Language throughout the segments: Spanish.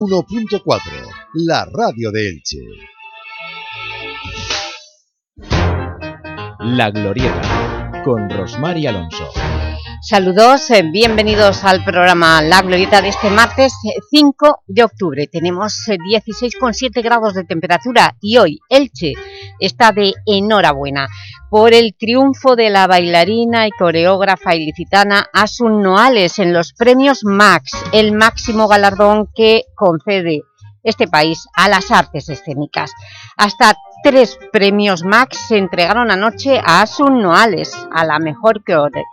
1.4, la radio de Elche. La Glorieta, con Rosmar y Alonso. Saludos, eh, bienvenidos al programa La Glorieta de este martes 5 eh, de octubre. Tenemos 16,7 eh, grados de temperatura y hoy Elche está de enhorabuena por el triunfo de la bailarina y coreógrafa ilicitana Asun Noales en los premios MAX, el máximo galardón que concede este país a las artes escénicas. Hasta tres premios Max se entregaron anoche a Asun Noales, a la mejor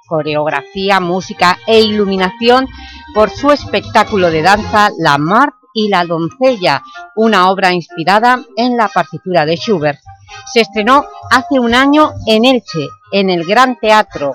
coreografía, música e iluminación por su espectáculo de danza La Mar y la Doncella, una obra inspirada en la partitura de Schubert. Se estrenó hace un año en Elche, en el Gran Teatro.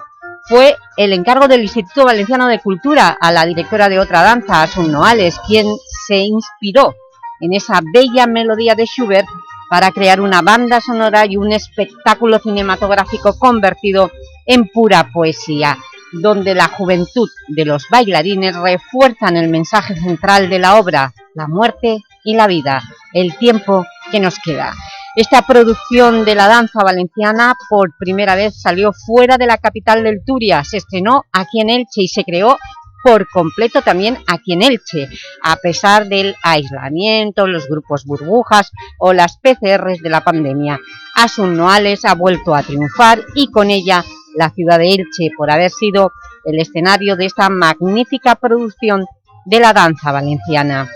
Fue el encargo del Instituto Valenciano de Cultura a la directora de otra danza, Asun Noales, quien se inspiró en esa bella melodía de Schubert para crear una banda sonora y un espectáculo cinematográfico convertido en pura poesía, donde la juventud de los bailarines refuerzan el mensaje central de la obra, la muerte y la vida, el tiempo que nos queda. Esta producción de la danza valenciana por primera vez salió fuera de la capital del Turia, se estrenó aquí en Elche y se creó por completo también aquí en Elche, a pesar del aislamiento, los grupos burbujas o las PCRs de la pandemia. Asun Noales ha vuelto a triunfar y con ella la ciudad de Elche por haber sido el escenario de esta magnífica producción de la danza valenciana.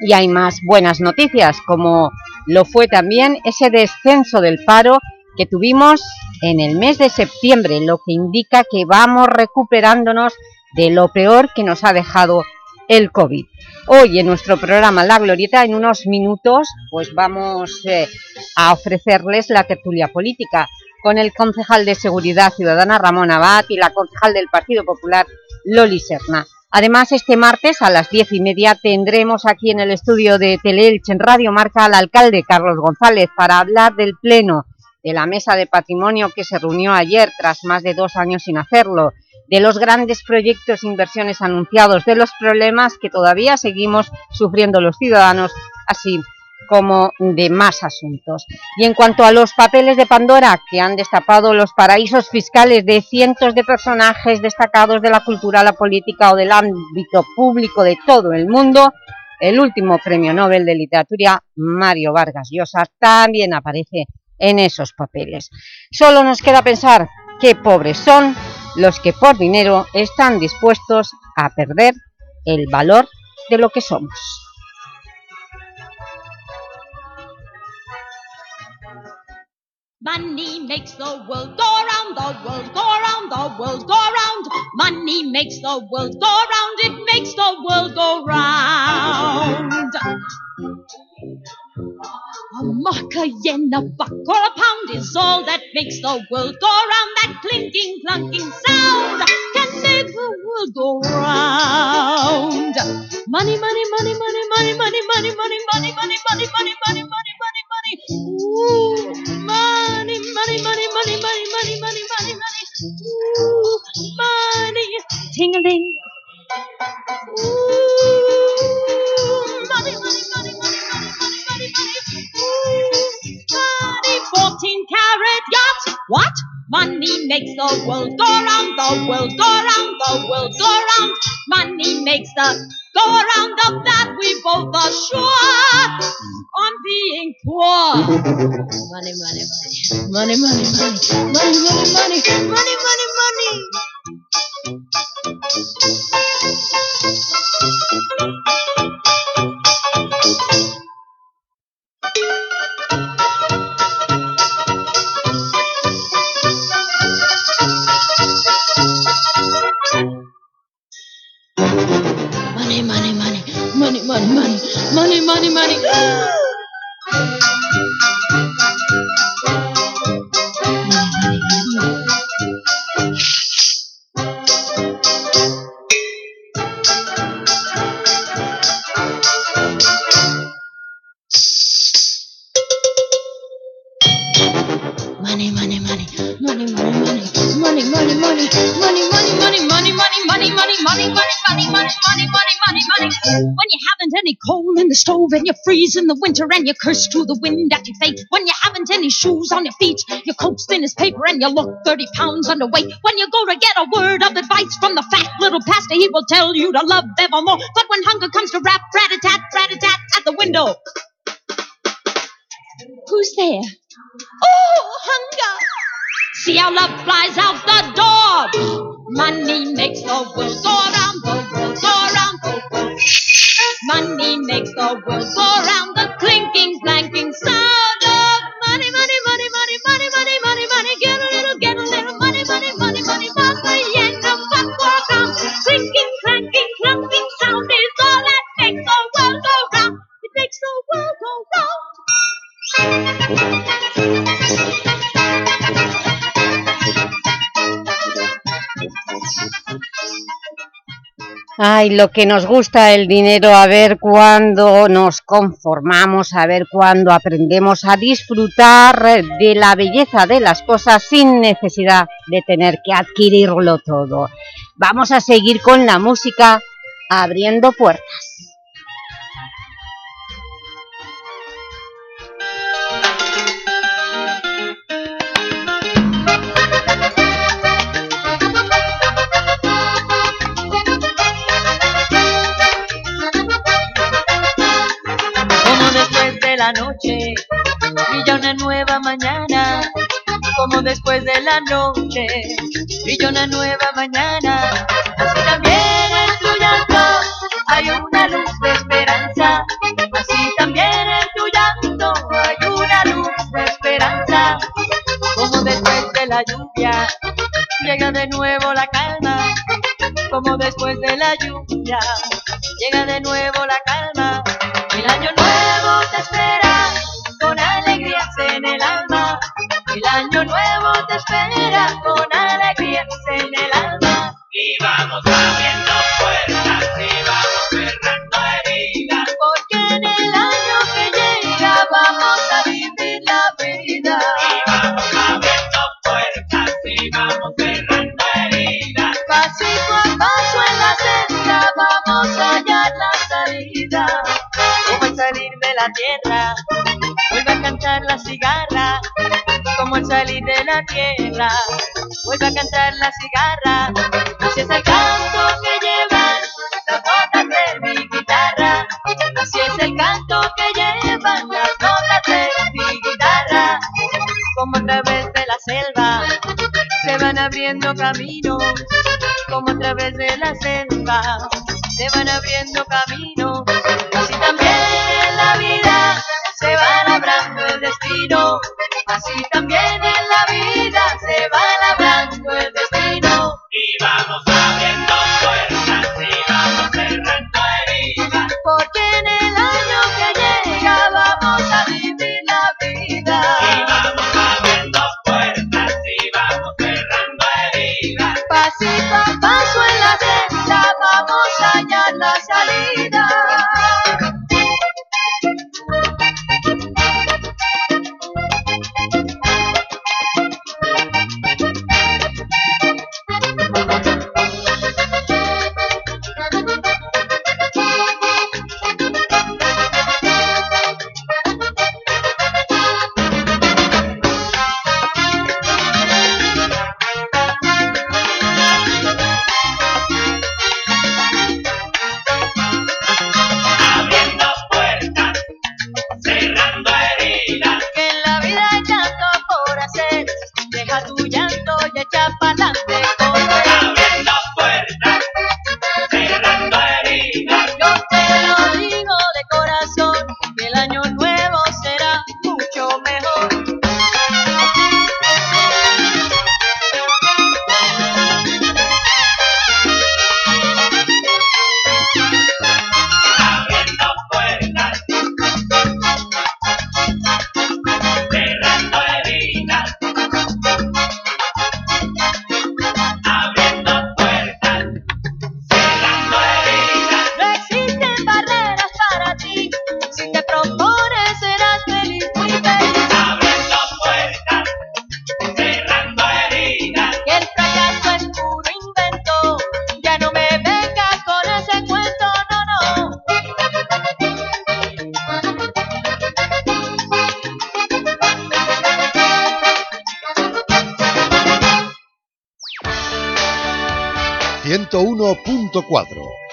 Y hay más buenas noticias, como lo fue también ese descenso del paro que tuvimos en el mes de septiembre, lo que indica que vamos recuperándonos de lo peor que nos ha dejado el COVID. Hoy en nuestro programa La Glorieta, en unos minutos, pues vamos eh, a ofrecerles la tertulia política con el concejal de Seguridad Ciudadana Ramón Abad y la concejal del Partido Popular Loli Serna. Además, este martes a las diez y media tendremos aquí en el estudio de Teleelch en Radio Marca al alcalde Carlos González para hablar del pleno de la Mesa de Patrimonio que se reunió ayer tras más de dos años sin hacerlo de los grandes proyectos e inversiones anunciados, de los problemas que todavía seguimos sufriendo los ciudadanos, así como de más asuntos. Y en cuanto a los papeles de Pandora, que han destapado los paraísos fiscales de cientos de personajes destacados de la cultura, la política o del ámbito público de todo el mundo, el último premio Nobel de Literatura, Mario Vargas Llosa, también aparece en esos papeles. Solo nos queda pensar qué pobres son los que por dinero están dispuestos a perder el valor de lo que somos. Money makes the world go round, the world go round, the world go round. Money makes the world go round, it makes the world go round. A mark, a yen, a buck, or a pound is all that makes the world go round. That clinking, clunking sound can make the world go round. Money, money, money, money, money, money, money, money, money, money, money, money, money, money, money, money. Ooh, money, money, money, money, money, money, money, money, money. Ooh, money, ting-a-ling. Ooh, money, money, money, money, money. Money, 14 carat yacht. What? Money makes the world go round, the world go round, the world go round. Money makes the go around of that we both are sure on being poor. Money, money, money, money, money, money, money, money, money, money, money, money. Money, stove and you freeze in the winter and you curse to the wind at your fate. When you haven't any shoes on your feet, your coat's thin as paper and you look 30 pounds underweight. When you go to get a word of advice from the fat little pastor, he will tell you to love evermore. But when hunger comes to rap, rat-a-tat, rat-a-tat at the window. Who's there? Oh, hunger! See how love flies out the door. Money makes the world go round, the world go round, the world. Money makes the world go round, the clinking, clanking sound of money, money, money, money, money, money, money, money. Get a little, get a little money, money, money, money. Yank a buck go round. Clinking, clanking, clumping sound is all that makes the world go round. It makes the world go round. Ay, lo que nos gusta el dinero, a ver cuándo nos conformamos, a ver cuándo aprendemos a disfrutar de la belleza de las cosas sin necesidad de tener que adquirirlo todo. Vamos a seguir con la música abriendo puertas. Noche brilla una nueva mañana, como después de la noche brilla una nueva mañana. Así también en tu llanto hay una luz de esperanza, así también en tu llanto hay una luz de esperanza, como después de la lluvia llega de nuevo la calma, como después de la lluvia llega de nuevo la calma. Te espera con alegrías en el alma. Y vamos abriendo puertas y vamos cerrando heridas. Porque en el año que llega vamos a vivir la vida. Y vamos abriendo puertas y vamos cerrando heridas. Pasito a paso en la senda vamos a hallar la salida salir de la tierra, vuelve a cantar la cigarra, como al salir de la tierra, vuelve a cantar la cigarra, así es el canto que llevan las notas de mi guitarra, así es el canto que llevan las notas de mi guitarra, como a través de la selva se van abriendo caminos, como a través de la selva se van abriendo caminos, vida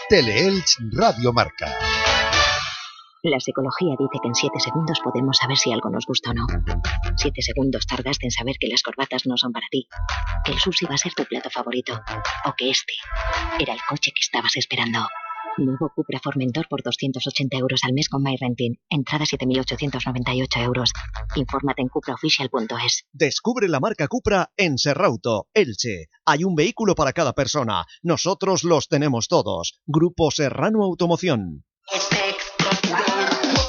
Teleelch Radio Marca. La psicología dice que en 7 segundos podemos saber si algo nos gusta o no. 7 segundos tardaste en saber que las corbatas no son para ti, que el sushi va a ser tu plato favorito, o que este era el coche que estabas esperando. Nuevo Cupra Formentor por 280 euros al mes con MyRenting. Entrada 7.898 euros. Infórmate en cupraofficial.es. Descubre la marca Cupra en Serrauto, Elche. Hay un vehículo para cada persona. Nosotros los tenemos todos. Grupo Serrano Automoción.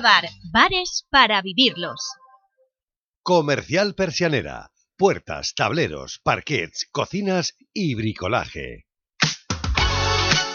Bar, bares para vivirlos. Comercial Persianera. Puertas, tableros, parquets, cocinas y bricolaje.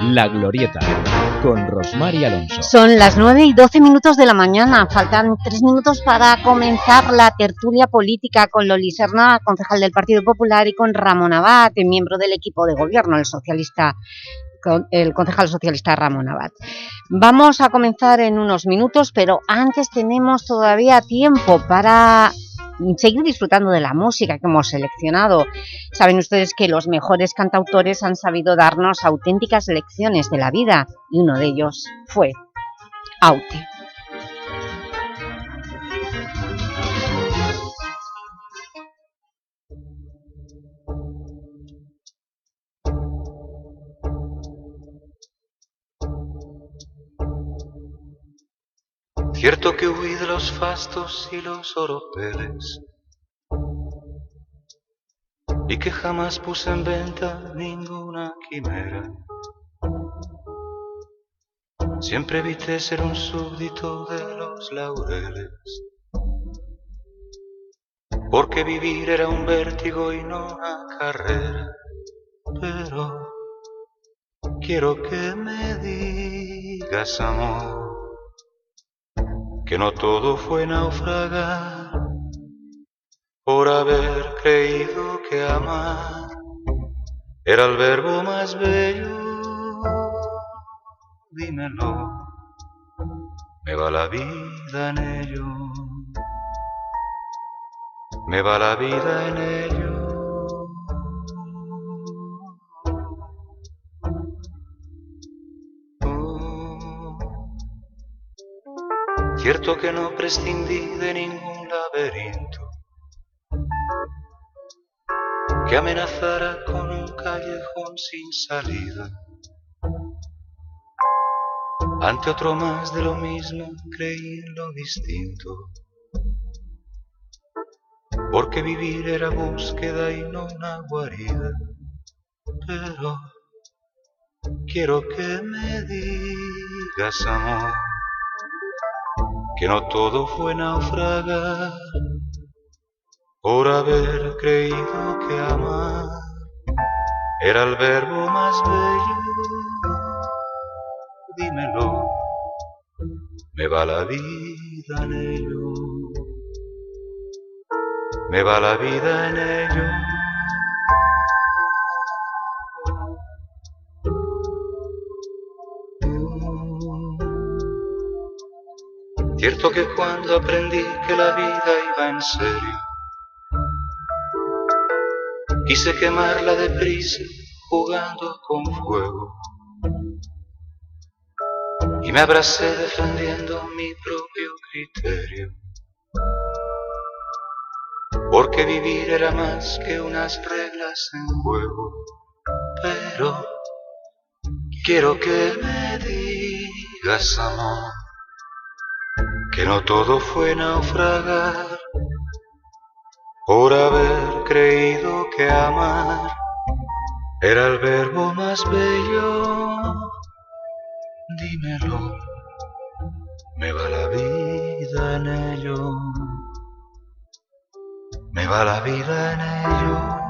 La Glorieta, con Rosmar y Alonso. Son las 9 y 12 minutos de la mañana. Faltan 3 minutos para comenzar la tertulia política con Loli Serna, concejal del Partido Popular, y con Ramón Abad, miembro del equipo de gobierno, el socialista el concejal socialista Ramón Abad. Vamos a comenzar en unos minutos, pero antes tenemos todavía tiempo para seguir disfrutando de la música que hemos seleccionado. Saben ustedes que los mejores cantautores han sabido darnos auténticas lecciones de la vida y uno de ellos fue Aute. Cierto que huí de los fastos y los oropeles y que jamás puse en venta ninguna quimera. Siempre evité ser un súbdito de los laureles, porque vivir era un vértigo y no una carrera. Pero quiero que me digas, amor, que no todo fue naufragar por haber creído que amar era el verbo más bello. Dímelo, me va la vida en ello, me va la vida en ello. Cierto que no prescindí de ningún laberinto que amenazara con un callejón sin salida. Ante otro más de lo mismo creí en lo distinto, porque vivir era búsqueda y no una guarida. Pero quiero que me digas, amor, que no todo fue naufragar por haber creído que amar era el verbo más bello. Dímelo, me va la vida en ello, me va la vida en ello. Cierto que cuando aprendí que la vida iba en serio, quise quemarla deprisa jugando con fuego. Y me abracé defendiendo mi propio criterio. Porque vivir era más que unas reglas en juego. Pero quiero que me digas, amor, que no todo fue naufragar por haber creído que amar era el verbo más bello. Dímelo, me va la vida en ello, me va la vida en ello.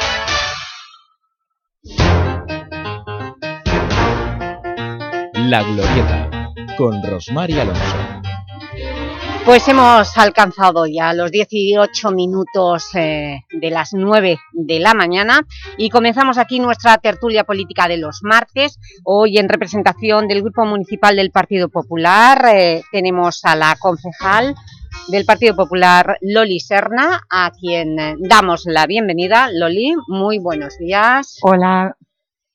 La Glorieta, con Rosmar y Alonso. Pues hemos alcanzado ya los 18 minutos eh, de las 9 de la mañana y comenzamos aquí nuestra tertulia política de los martes. Hoy en representación del Grupo Municipal del Partido Popular eh, tenemos a la concejal del Partido Popular, Loli Serna, a quien damos la bienvenida. Loli, muy buenos días. Hola.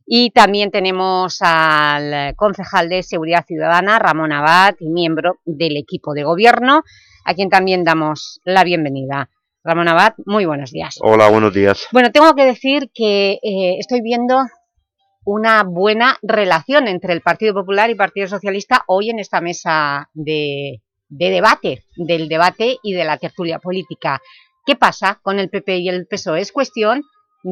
Y también tenemos al concejal de Seguridad Ciudadana, Ramón Abad, y miembro del equipo de gobierno, a quien también damos la bienvenida. Ramón Abad, muy buenos días. Hola, buenos días. Bueno, tengo que decir que eh, estoy viendo una buena relación entre el Partido Popular y Partido Socialista hoy en esta mesa de, de debate, del debate y de la tertulia política. ¿Qué pasa con el PP y el PSOE? ¿Es cuestión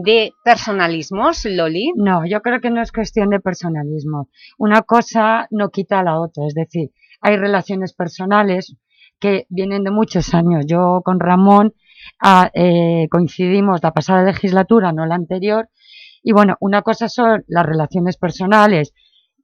de personalismos, Loli? No, yo creo que no es cuestión de personalismo. Una cosa no quita a la otra, es decir, hay relaciones personales que vienen de muchos años. Yo con Ramón ah, eh, coincidimos la pasada legislatura, no la anterior, y bueno, una cosa son las relaciones personales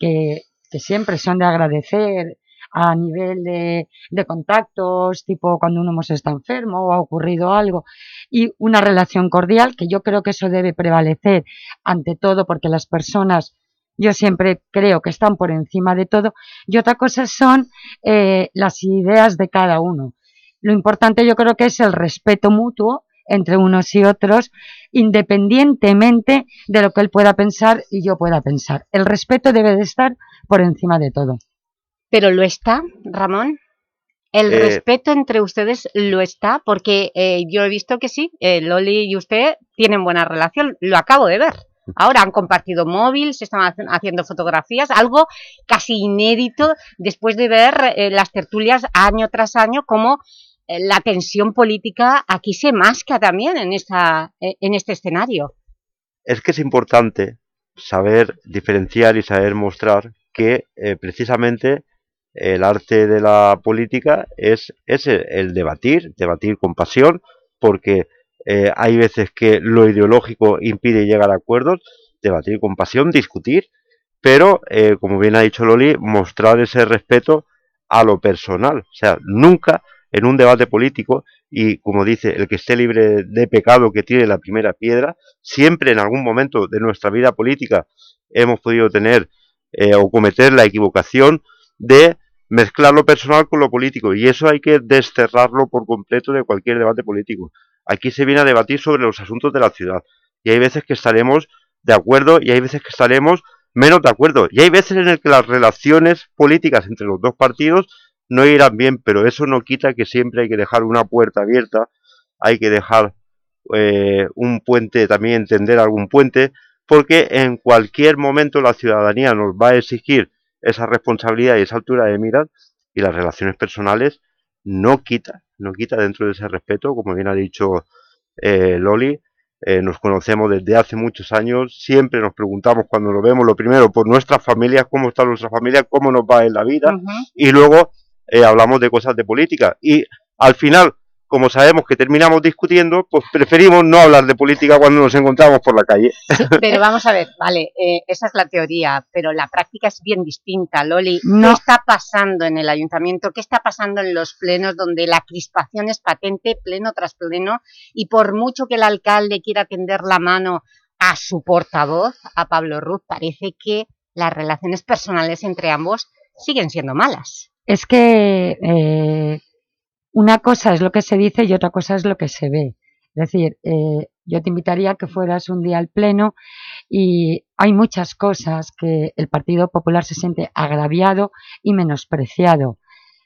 que, que siempre son de agradecer a nivel de, contactos, tipo cuando uno hemos está enfermo o ha ocurrido algo, y una relación cordial, que yo creo que eso debe prevalecer ante todo, porque las personas yo siempre creo que están por encima de todo, y otra cosa son eh, las ideas de cada uno. Lo importante yo creo que es el respeto mutuo entre unos y otros, independientemente de lo que él pueda pensar y yo pueda pensar. El respeto debe de estar por encima de todo. ¿Pero lo está, Ramón? ¿El Eh, respeto entre ustedes lo está? Porque eh, yo he visto que sí, eh, Loli y usted tienen buena relación, lo acabo de ver. Ahora han compartido móvil, se están haci- haciendo fotografías, algo casi inédito después de ver las tertulias año tras año, como la tensión política aquí se masca también en, esta, eh, en este escenario. Es que es importante saber diferenciar y saber mostrar que precisamente el arte de la política es ese, el debatir, debatir con pasión, porque eh, hay veces que lo ideológico impide llegar a acuerdos, debatir con pasión, discutir, pero, eh, como bien ha dicho Loli, mostrar ese respeto a lo personal. O sea, nunca en un debate político, y como dice, el que esté libre de pecado que tiene la primera piedra, siempre en algún momento de nuestra vida política hemos podido tener eh, o cometer la equivocación de mezclar lo personal con lo político, y eso hay que desterrarlo por completo de cualquier debate político. Aquí se viene a debatir sobre los asuntos de la ciudad, y hay veces que estaremos de acuerdo y hay veces que estaremos menos de acuerdo. Y hay veces en el que las relaciones políticas entre los dos partidos no irán bien, pero eso no quita que siempre hay que dejar una puerta abierta, hay que dejar eh, un puente, también entender algún puente, porque en cualquier momento la ciudadanía nos va a exigir esa responsabilidad y esa altura de miras y las relaciones personales no quita, no quita dentro de ese respeto, como bien ha dicho eh, Loli, eh, nos conocemos desde hace muchos años, siempre nos preguntamos cuando lo vemos, lo primero, por nuestras familias, cómo está nuestra familia, cómo nos va en la vida, y luego eh, hablamos de cosas de política. Y al final, como sabemos que terminamos discutiendo, pues preferimos no hablar de política cuando nos encontramos por la calle. pero vamos a ver, vale, eh, esa es la teoría, pero la práctica es bien distinta, Loli. ¿Qué está pasando en el ayuntamiento? ¿Qué está pasando en los plenos donde la crispación es patente, pleno tras pleno, y por mucho que el alcalde quiera tender la mano a su portavoz, a Pablo Ruz, parece que las relaciones personales entre ambos siguen siendo malas. Es que eh, una cosa es lo que se dice y otra cosa es lo que se ve. Es decir, eh, yo te invitaría a que fueras un día al Pleno y hay muchas cosas que el Partido Popular se siente agraviado y menospreciado.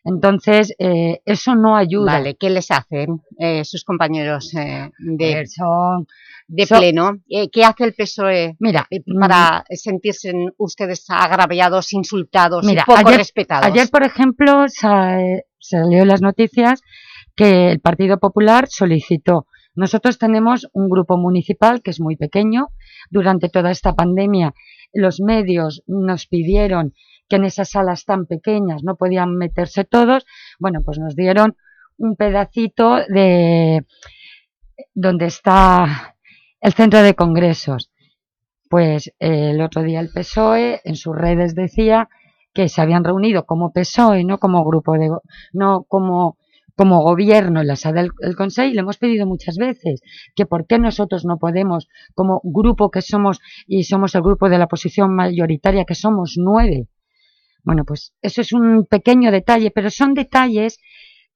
Entonces, eh, eso no ayuda. Vale, ¿qué les hacen eh, sus compañeros de, son, de pleno? ¿Qué hace el PSOE Mira, para mm, sentirse ustedes agraviados, insultados y poco respetados? Ayer, por ejemplo, salió en las noticias que el Partido Popular solicitó. Nosotros tenemos un grupo municipal que es muy pequeño. Durante toda esta pandemia los medios nos pidieron que en esas salas tan pequeñas no podían meterse todos. Bueno, pues nos dieron un pedacito de donde está el centro de congresos. Pues eh, el otro día el PSOE en sus redes decía que se habían reunido como PSOE, no como grupo de no como como gobierno en la sala del Consejo, le hemos pedido muchas veces que por qué nosotros no podemos, como grupo que somos, y somos el grupo de la posición mayoritaria, que somos nueve. Bueno, pues eso es un pequeño detalle, pero son detalles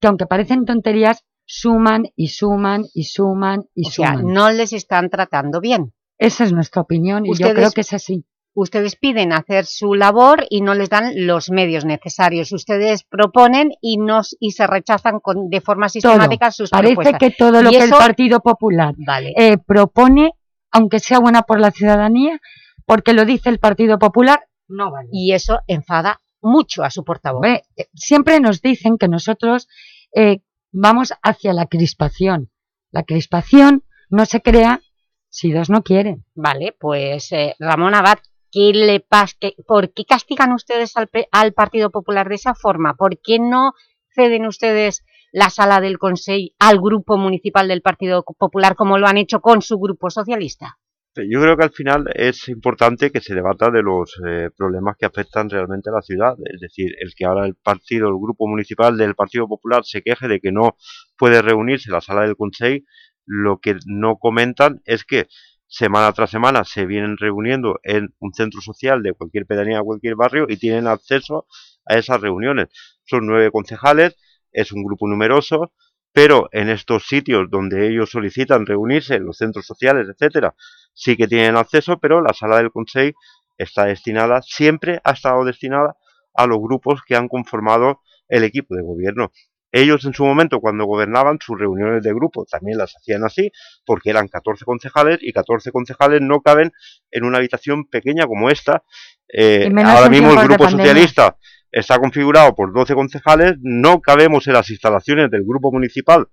que aunque parecen tonterías, suman y suman y suman y o suman. Sea, no les están tratando bien. Esa es nuestra opinión y yo creo que es así ustedes piden hacer su labor y no les dan los medios necesarios. Ustedes proponen y, nos, y se rechazan con, de forma sistemática sus Parece que todo lo que el Partido Popular eh, propone, aunque sea buena por la ciudadanía, porque lo dice el Partido Popular, no vale. Y eso enfada mucho a su portavoz. Eh, siempre nos dicen que nosotros eh, vamos hacia la crispación. La crispación no se crea si dos no quieren. Vale, pues Ramón Abad, ¿Qué le pasa? ¿Por qué castigan ustedes al, Partido Popular de esa forma? ¿Por qué no ceden ustedes la sala del Consejo al Grupo Municipal del Partido Popular como lo han hecho con su Grupo Socialista? Yo creo que al final es importante que se debata de los eh, problemas que afectan realmente a la ciudad. Es decir, el que ahora el partido, el grupo municipal del Partido Popular se queje de que no puede reunirse la sala del Consejo, lo que no comentan es que semana tras semana se vienen reuniendo en un centro social de cualquier pedanía cualquier barrio y tienen acceso a esas reuniones. Son nueve concejales, es un grupo numeroso, pero en estos sitios donde ellos solicitan reunirse, en los centros sociales, etcétera, sí que tienen acceso, pero la sala del Consejo está destinada, siempre ha estado destinada a los grupos que han conformado el equipo de gobierno. Ellos en su momento, cuando gobernaban, sus reuniones de grupo también las hacían así, porque eran 14 concejales y 14 concejales no caben en una habitación pequeña como esta. Eh, ahora mismo el Grupo Socialista está configurado por 12 concejales, no cabemos en las instalaciones del Grupo Municipal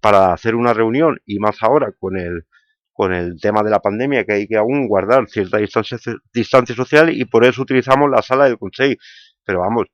para hacer una reunión, y más ahora con el, con el tema de la pandemia, que hay que aún guardar cierta distancia, distancia social, y por eso utilizamos la sala del Consejo. Pero vamos,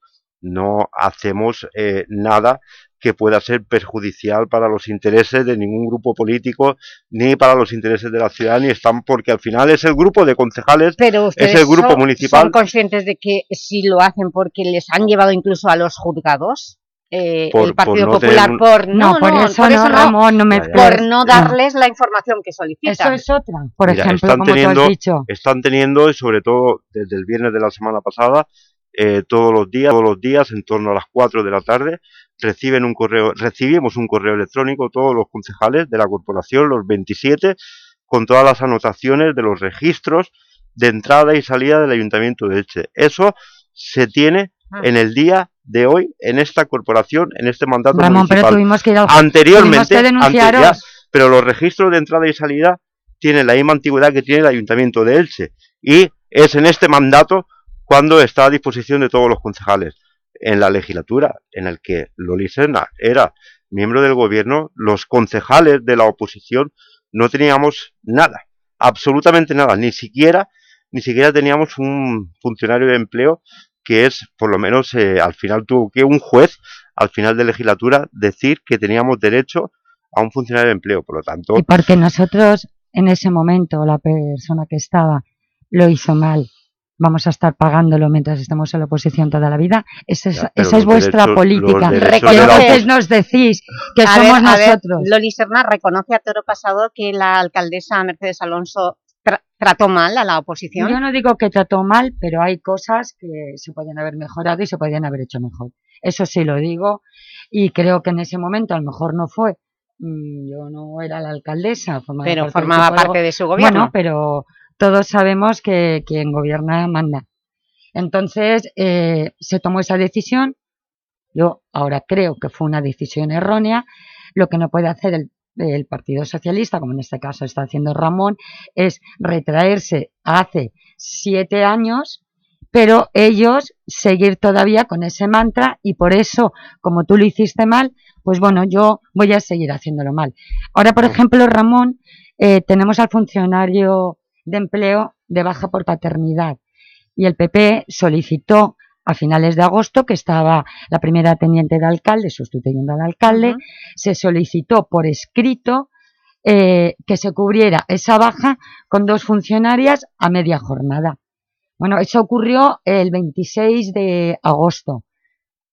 no hacemos eh, nada que pueda ser perjudicial para los intereses de ningún grupo político, ni para los intereses de la ciudad, ni están, porque al final es el grupo de concejales, Pero es el grupo son, municipal. ¿Son conscientes de que si lo hacen porque les han llevado incluso a los juzgados? Eh, Por- el Partido por no Popular tener- por No, no, por no, eso por no, eso no, Ramón, no me Ya, ya. por mezcles. no darles la información que solicitan. Eso es otra, por Mira, ejemplo, están como tú has dicho. Están teniendo, y sobre todo desde el viernes de la semana pasada, eh, todos los días, todos los días, en torno a las 4 de la tarde, reciben un correo, recibimos un correo electrónico todos los concejales de la corporación, los 27, con todas las anotaciones de los registros de entrada y salida del Ayuntamiento de Elche. Eso se tiene Ah. en el día de hoy, en esta corporación, en este mandato Ramón, pero tuvimos que ir Anteriormente, tuvimos que antes denunciaros. ya, pero los registros de entrada y salida tienen la misma antigüedad que tiene el Ayuntamiento de Elche y es en este mandato cuando está a disposición de todos los concejales. En la legislatura en el que Loli Serna era miembro del gobierno, los concejales de la oposición no teníamos nada, absolutamente nada, ni siquiera, ni siquiera teníamos un funcionario de empleo que es, por lo menos, eh, al final tuvo que un juez, al final de legislatura, decir que teníamos derecho a un funcionario de empleo. Por lo tanto, Y porque nosotros, en ese momento, la persona que estaba lo hizo mal, vamos a estar pagándolo mientras estemos en la oposición toda la vida. Esa es, Ya, esa es vuestra derechos- política. la entonces nos decís que A somos ver, a ver, nosotros. Loli Serna reconoce a toro pasado que la alcaldesa Mercedes Alonso tra- trató mal a la oposición. Yo no digo que trató mal, pero hay cosas que se podían haber mejorado y se podían haber hecho mejor. Eso sí lo digo y creo que en ese momento a lo mejor no fue. Mm, Yo no era la alcaldesa, formaba Pero parte formaba parte de su gobierno. Bueno, pero todos sabemos que quien gobierna manda. Entonces eh, se tomó esa decisión. Yo ahora creo que fue una decisión errónea. Lo que no puede hacer el, el Partido Socialista, como en este caso está haciendo Ramón, es retraerse hace siete años, pero ellos seguir todavía con ese mantra y por eso, como tú lo hiciste mal, pues bueno, yo voy a seguir haciéndolo mal. Ahora, por ejemplo, Ramón, eh, tenemos al funcionario de empleo de baja por paternidad y el PP solicitó a finales de agosto, que estaba la primera teniente de alcalde sustituyendo al alcalde, se solicitó por escrito eh, que se cubriera esa baja con dos funcionarias a media jornada. Bueno, eso ocurrió el 26 de agosto.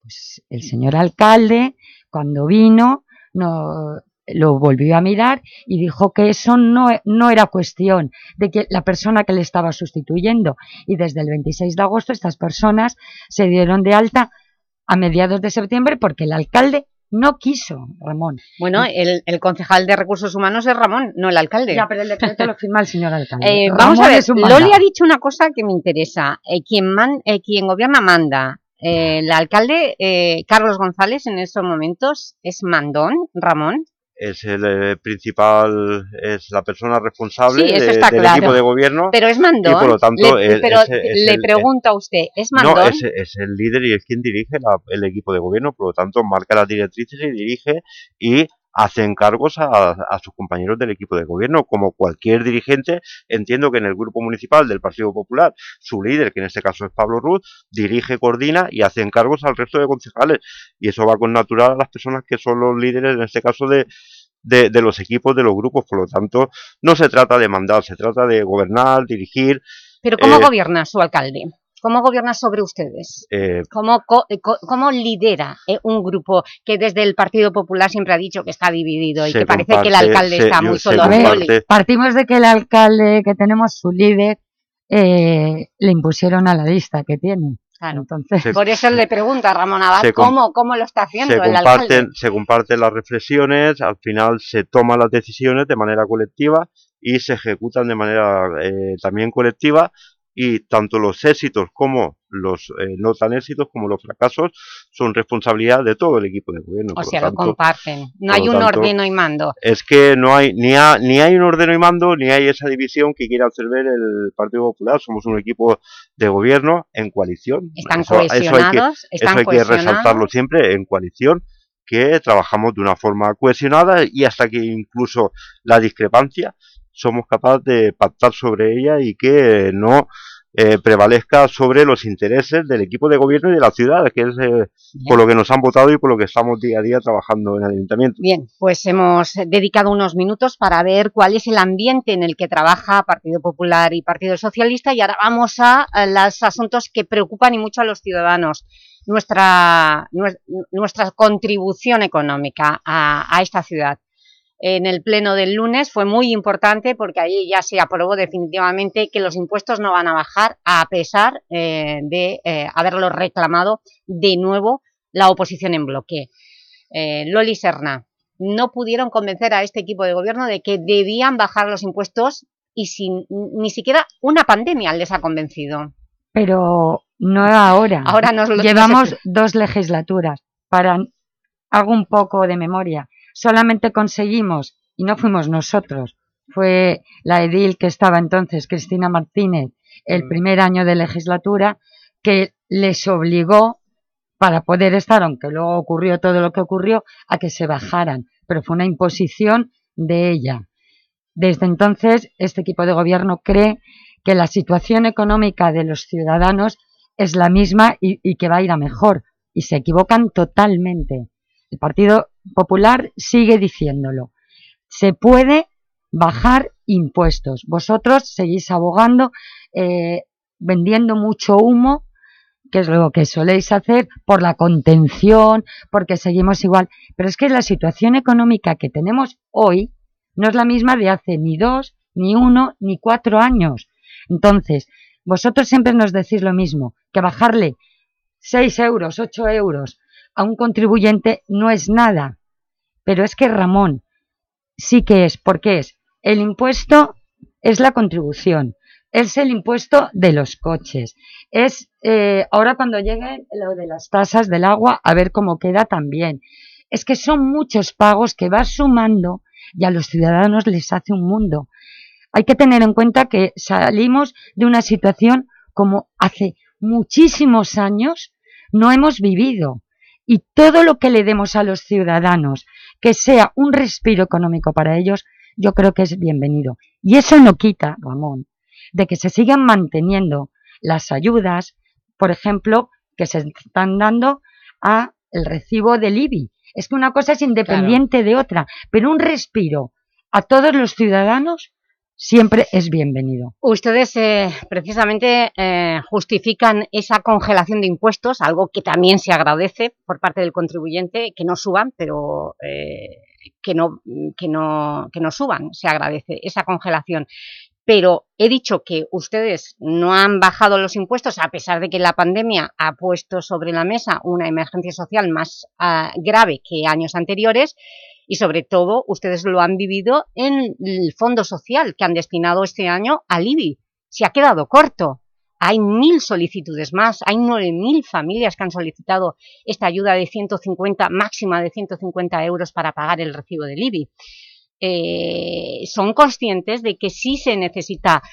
Pues el señor alcalde, cuando vino, no, lo volvió a mirar y dijo que eso no, no era cuestión de que la persona que le estaba sustituyendo y desde el 26 de agosto estas personas se dieron de alta a mediados de septiembre porque el alcalde no quiso, Ramón. Bueno, el, el concejal de Recursos Humanos es Ramón, no el alcalde. Ya, pero el decreto lo firma el señor alcalde. Eh, vamos a ver, Loli ha dicho una cosa que me interesa. Eh, quien, man- eh, quien gobierna manda. Eh, el alcalde eh, Carlos González en estos momentos es mandón, Ramón. Es el eh, principal, es la persona responsable Sí, de- del claro. equipo de gobierno. Pero es mandón. Y por lo tanto, Le- pero es- es le el- pregunto a usted, ¿es mandón? No, es, es el líder y es quien dirige la- el equipo de gobierno, por lo tanto marca las directrices y dirige y hace encargos a, a sus compañeros del equipo de gobierno. Como cualquier dirigente, entiendo que en el grupo municipal del Partido Popular, su líder, que en este caso es Pablo Ruz, dirige, coordina y hace encargos al resto de concejales. Y eso va con natural a las personas que son los líderes, en este caso de, de, de los equipos, de los grupos. Por lo tanto, no se trata de mandar, se trata de gobernar, dirigir. Pero ¿cómo eh, gobierna su alcalde? ¿Cómo gobierna sobre ustedes? eh, ¿Cómo, co- eh, co- cómo lidera eh, un grupo que desde el Partido Popular siempre ha dicho que está dividido y que parece que el alcalde se- está muy solo? Partimos de que el alcalde que tenemos, su líder, eh, le impusieron a la lista que tiene. Claro. Entonces, Se- Por eso le pregunto a Ramón Abad ¿cómo, cómo lo está haciendo se el alcalde. se comparten las reflexiones, al final se toman las decisiones de manera colectiva y se ejecutan de manera eh, también colectiva y tanto los éxitos como los eh, no tan éxitos como los fracasos son responsabilidad de todo el equipo de gobierno. O sea, lo comparten. No hay un tanto, ordeno y mando. es que no hay ni, ha- ni hay un ordeno y mando ni hay esa división que quiera hacer ver el Partido Popular. Somos un equipo de gobierno en coalición. Están Eso- eso hay que- cohesionados, están eso hay que cohesionados. resaltarlo siempre en coalición, que trabajamos de una forma cohesionada y hasta que incluso la discrepancia somos capaces de pactar sobre ella y que no eh, prevalezca sobre los intereses del equipo de gobierno y de la ciudad, que es eh, por lo que nos han votado y por lo que estamos día a día trabajando en el Ayuntamiento. Bien, pues hemos dedicado unos minutos para ver cuál es el ambiente en el que trabaja Partido Popular y Partido Socialista y ahora vamos a, los asuntos que preocupan y mucho a los ciudadanos. Nuestra, nuestra contribución económica a esta ciudad en el pleno del lunes fue muy importante porque ahí ya se aprobó definitivamente que los impuestos no van a bajar a pesar eh, de eh, haberlo reclamado de nuevo la oposición en bloque. Eh, Loli Serna, no pudieron convencer a este equipo de gobierno de que debían bajar los impuestos y sin, ni siquiera una pandemia les ha convencido. Pero no ahora. Ahora nos lo Llevamos dos legislaturas. Para, hago un poco de memoria solamente conseguimos, y no fuimos nosotros, fue la edil que estaba entonces, Cristina Martínez, el mm. primer año de legislatura, que les obligó, para poder estar, aunque luego ocurrió todo lo que ocurrió, a que se bajaran, pero fue una imposición de ella. Desde entonces, este equipo de gobierno cree que la situación económica de los ciudadanos es la misma y, y que va a ir a mejor, y se equivocan totalmente. El Partido Popular sigue diciéndolo. Se puede bajar impuestos. Vosotros seguís abogando, eh, vendiendo mucho humo, que es lo que soléis hacer, por la contención, porque seguimos igual. Pero es que la situación económica que tenemos hoy no es la misma de hace ni dos, ni uno, ni cuatro años. Entonces, vosotros siempre nos decís lo mismo, que bajarle seis euros, ocho euros a un contribuyente no es nada. Pero es que Ramón sí que es, porque es el impuesto es la contribución, es el impuesto de los coches, es eh, ahora cuando llegue lo de las tasas del agua, a ver cómo queda también. Es que son muchos pagos que vas sumando y a los ciudadanos les hace un mundo. Hay que tener en cuenta que salimos de una situación como hace muchísimos años no hemos vivido y todo lo que le demos a los ciudadanos que sea un respiro económico para ellos, yo creo que es bienvenido. Y eso no quita, Ramón, de que se sigan manteniendo las ayudas, por ejemplo, que se están dando a el recibo del IBI. Es que una cosa es independiente de otra, pero un respiro a todos los ciudadanos siempre es bienvenido. Ustedes eh, precisamente eh, justifican esa congelación de impuestos, algo que también se agradece por parte del contribuyente, que no suban, pero eh, que, no, que, no, que no suban, se agradece esa congelación. Pero he dicho que ustedes no han bajado los impuestos a pesar de que la pandemia ha puesto sobre la mesa una emergencia social más ah, grave que años anteriores, y sobre todo ustedes lo han vivido en el fondo social que han destinado este año al IBI. Se ha quedado corto. Hay mil solicitudes más, hay nueve mil familias que han solicitado esta ayuda de 150, máxima de 150 euros para pagar el recibo del IBI. Eh, ¿Son conscientes de que sí se necesita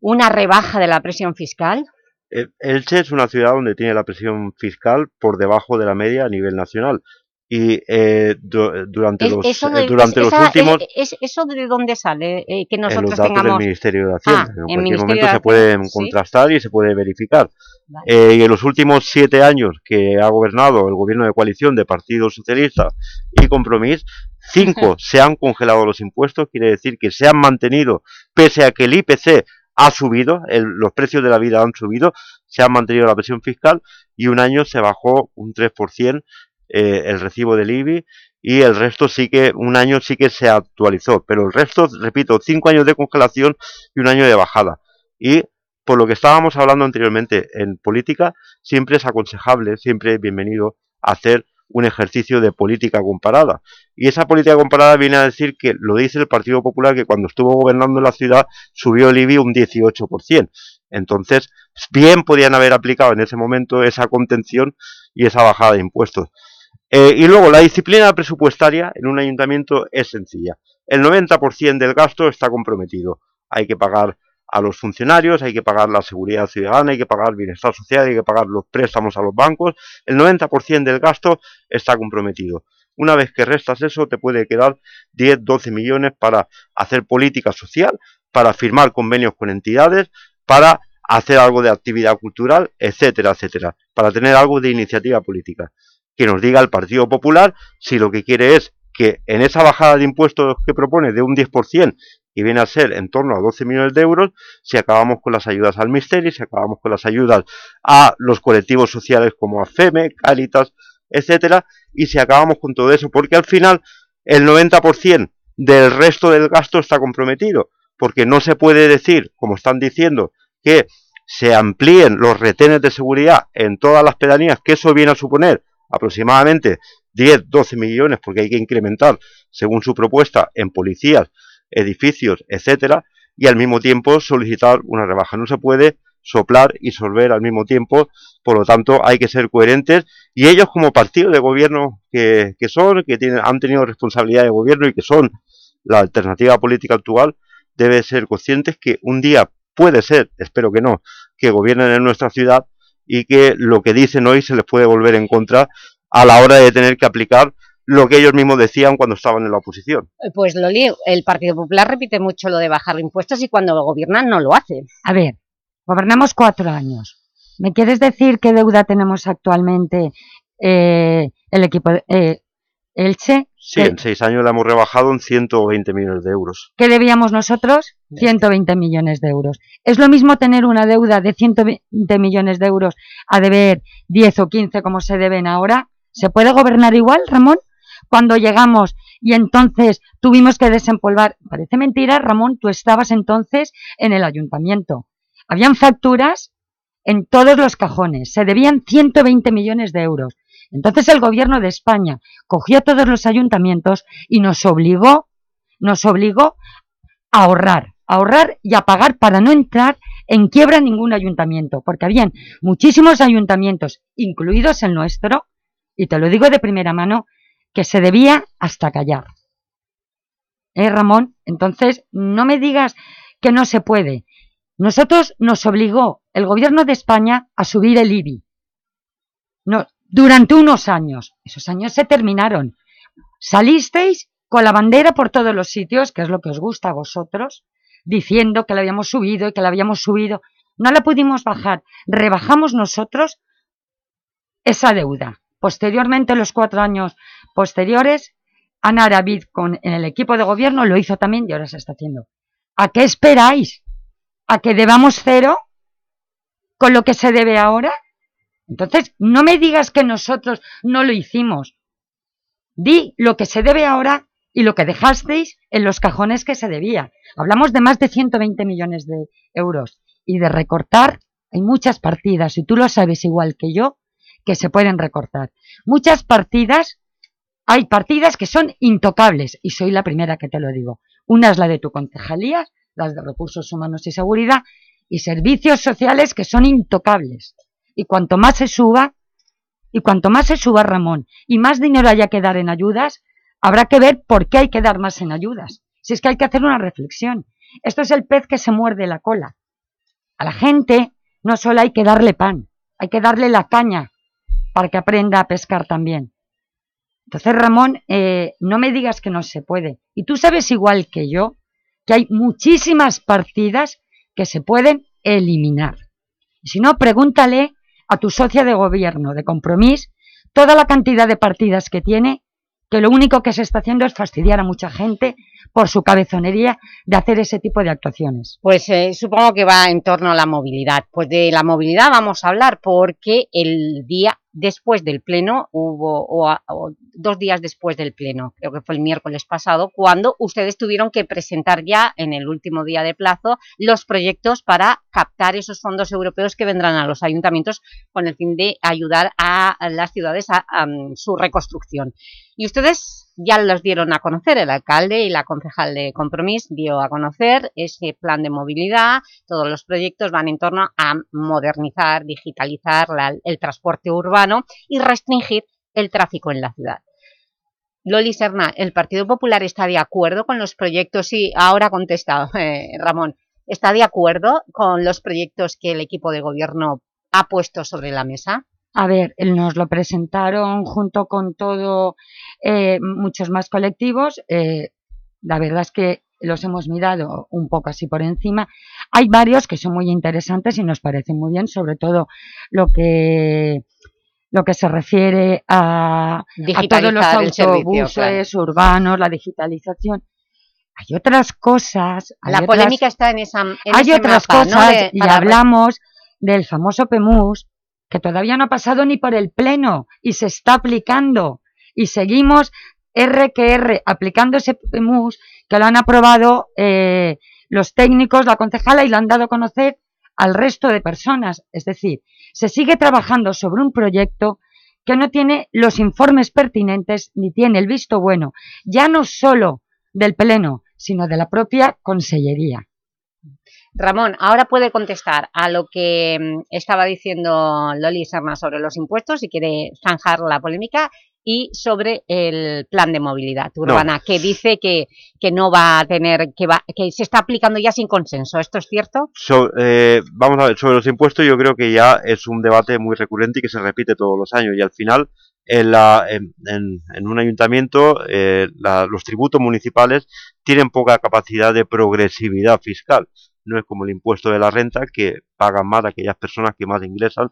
una rebaja de la presión fiscal? Elche es una ciudad donde tiene la presión fiscal por debajo de la media a nivel nacional y eh, durante los, eh, durante los últimos... Eh, ¿Eso de dónde sale? que nosotros en los datos tengamos... del Ministerio de Hacienda. Ah, en cualquier momento se pueden contrastar y se puede verificar. y en los últimos siete años que ha gobernado el gobierno de coalición de Partido Socialista y Compromís, cinco se han congelado los impuestos, quiere decir que se han mantenido, pese a que el IPC ha subido, los precios de la vida han subido, se ha mantenido la presión fiscal y un año se bajó un 3% eh, el recibo del IBI y el resto sí que, un año sí que se actualizó, pero el resto, repito, cinco años de congelación y un año de bajada. Y por lo que estábamos hablando anteriormente en política, siempre es aconsejable, siempre es bienvenido hacer un ejercicio de política comparada. Y esa política comparada viene a decir que, lo dice el Partido Popular, que cuando estuvo gobernando la ciudad subió el IBI un 18%. Entonces, bien podían haber aplicado en ese momento esa contención y esa bajada de impuestos. Eh, y luego, la disciplina presupuestaria en un ayuntamiento es sencilla. El 90% del gasto está comprometido. Hay que pagar a los funcionarios, hay que pagar la seguridad ciudadana, hay que pagar bienestar social, hay que pagar los préstamos a los bancos. El 90% del gasto está comprometido. Una vez que restas eso, te puede quedar 10, 12 millones para hacer política social, para firmar convenios con entidades, para hacer algo de actividad cultural, etcétera, etcétera, para tener algo de iniciativa política. Que nos diga el Partido Popular si lo que quiere es que en esa bajada de impuestos que propone de un 10%, y viene a ser en torno a 12 millones de euros, si acabamos con las ayudas al misterio, si acabamos con las ayudas a los colectivos sociales como AFEME, Caritas, etcétera, y si acabamos con todo eso, porque al final el 90% del resto del gasto está comprometido, porque no se puede decir, como están diciendo, que se amplíen los retenes de seguridad en todas las pedanías, que eso viene a suponer aproximadamente 10, 12 millones, porque hay que incrementar, según su propuesta, en policías, edificios, etcétera, y al mismo tiempo solicitar una rebaja. No se puede soplar y solver al mismo tiempo, por lo tanto hay que ser coherentes y ellos como partido de gobierno que, que son, que tienen, han tenido responsabilidad de gobierno y que son la alternativa política actual, deben ser conscientes que un día puede ser, espero que no, que gobiernen en nuestra ciudad y que lo que dicen hoy se les puede volver en contra a la hora de tener que aplicar lo que ellos mismos decían cuando estaban en la oposición. Eh, Pues Loli, el Partido Popular repite mucho lo de bajar impuestos y cuando gobiernan no lo hace. A ver, gobernamos cuatro años. ¿Me quieres decir qué deuda tenemos actualmente eh, el equipo de eh, Elche? Sí, en seis años la hemos rebajado en 120 millones de euros. ¿Qué debíamos nosotros? 120 millones de euros. ¿Es lo mismo tener una deuda de 120 millones de euros a deber 10 o 15 como se deben ahora? ¿Se puede gobernar igual, Ramón? Cuando llegamos y entonces tuvimos que desempolvar... Parece mentira, Ramón, tú estabas entonces en el ayuntamiento. Habían facturas en todos los cajones, se debían 120 millones de euros. Entonces el gobierno de España cogió a todos los ayuntamientos y nos obligó, nos obligó a ahorrar, a ahorrar y a pagar para no entrar en quiebra ningún ayuntamiento, porque habían muchísimos ayuntamientos, incluidos el nuestro, y te lo digo de primera mano, que se debía hasta callar. ¿Eh, Ramón? Entonces, no me digas que no se puede. Nosotros nos obligó el gobierno de España a subir el IBI. No, durante unos años. Esos años se terminaron. Salisteis con la bandera por todos los sitios, que es lo que os gusta a vosotros, diciendo que la habíamos subido y que la habíamos subido. No la pudimos bajar. Rebajamos nosotros esa deuda. Posteriormente, los cuatro años posteriores, Ana David con, en el equipo de gobierno lo hizo también y ahora se está haciendo. ¿A qué esperáis? ¿A que debamos cero con lo que se debe ahora? Entonces, no me digas que nosotros no lo hicimos. Di lo que se debe ahora y lo que dejasteis en los cajones que se debía. Hablamos de más de 120 millones de euros. Y de recortar, hay muchas partidas, y tú lo sabes igual que yo, que se pueden recortar. Muchas partidas, hay partidas que son intocables, y soy la primera que te lo digo. Una es la de tu concejalía, las de Recursos Humanos y Seguridad, y servicios sociales que son intocables. Y cuanto más se suba, y cuanto más se suba Ramón, y más dinero haya que dar en ayudas, habrá que ver por qué hay que dar más en ayudas. Si es que hay que hacer una reflexión. Esto es el pez que se muerde la cola. A la gente no solo hay que darle pan, hay que darle la caña para que aprenda a pescar también. Entonces, Ramón, eh, no me digas que no se puede. Y tú sabes igual que yo que hay muchísimas partidas que se pueden eliminar. Y si no, pregúntale a tu socia de gobierno, de compromiso, toda la cantidad de partidas que tiene, que lo único que se está haciendo es fastidiar a mucha gente por su cabezonería de hacer ese tipo de actuaciones. Pues eh, supongo que va en torno a la movilidad. Pues de la movilidad vamos a hablar porque el día después del pleno hubo, o, a, o dos días después del pleno, creo que fue el miércoles pasado, cuando ustedes tuvieron que presentar ya en el último día de plazo los proyectos para captar esos fondos europeos que vendrán a los ayuntamientos con el fin de ayudar a las ciudades a, a su reconstrucción. Y ustedes ya los dieron a conocer, el alcalde y la concejal de Compromís dio a conocer ese plan de movilidad, todos los proyectos van en torno a modernizar, digitalizar el transporte urbano y restringir el tráfico en la ciudad. Loli Serna, ¿el Partido Popular está de acuerdo con los proyectos? Sí, ahora contesta eh, Ramón. ¿Está de acuerdo con los proyectos que el equipo de gobierno ha puesto sobre la mesa? A ver, nos lo presentaron junto con todo, eh, muchos más colectivos. Eh, la verdad es que los hemos mirado un poco así por encima. Hay varios que son muy interesantes y nos parecen muy bien, sobre todo lo que lo que se refiere a, a todos los servicio, autobuses claro. urbanos, la digitalización. Hay otras cosas... hay La otras- polémica está en, esa, en hay ese otras mapa, ¿no? cosas de- y hablamos del famoso PEMUS que todavía no ha pasado ni por el pleno y se está aplicando y seguimos R que R aplicando ese PEMUS que lo han aprobado eh, los técnicos, la concejala y lo han dado a conocer al resto de personas. Es decir, se sigue trabajando sobre un proyecto que no tiene los informes pertinentes ni tiene el visto bueno, ya no solo del pleno, sino de la propia consellería. Ramón, ahora puede contestar a lo que mm, estaba diciendo Loli Serna sobre los impuestos, si quiere zanjar la polémica, y sobre el plan de movilidad urbana, que dice que, que no va a tener, que, va, que se está aplicando ya sin consenso. ¿Esto es cierto? So- eh, vamos a ver, sobre los impuestos yo creo que ya es un debate muy recurrente y que se repite todos los años y al final en, la- en- en- en un ayuntamiento eh, la- los tributos municipales tienen poca capacidad de progresividad fiscal. No es como el impuesto de la renta que pagan más aquellas personas que más ingresan.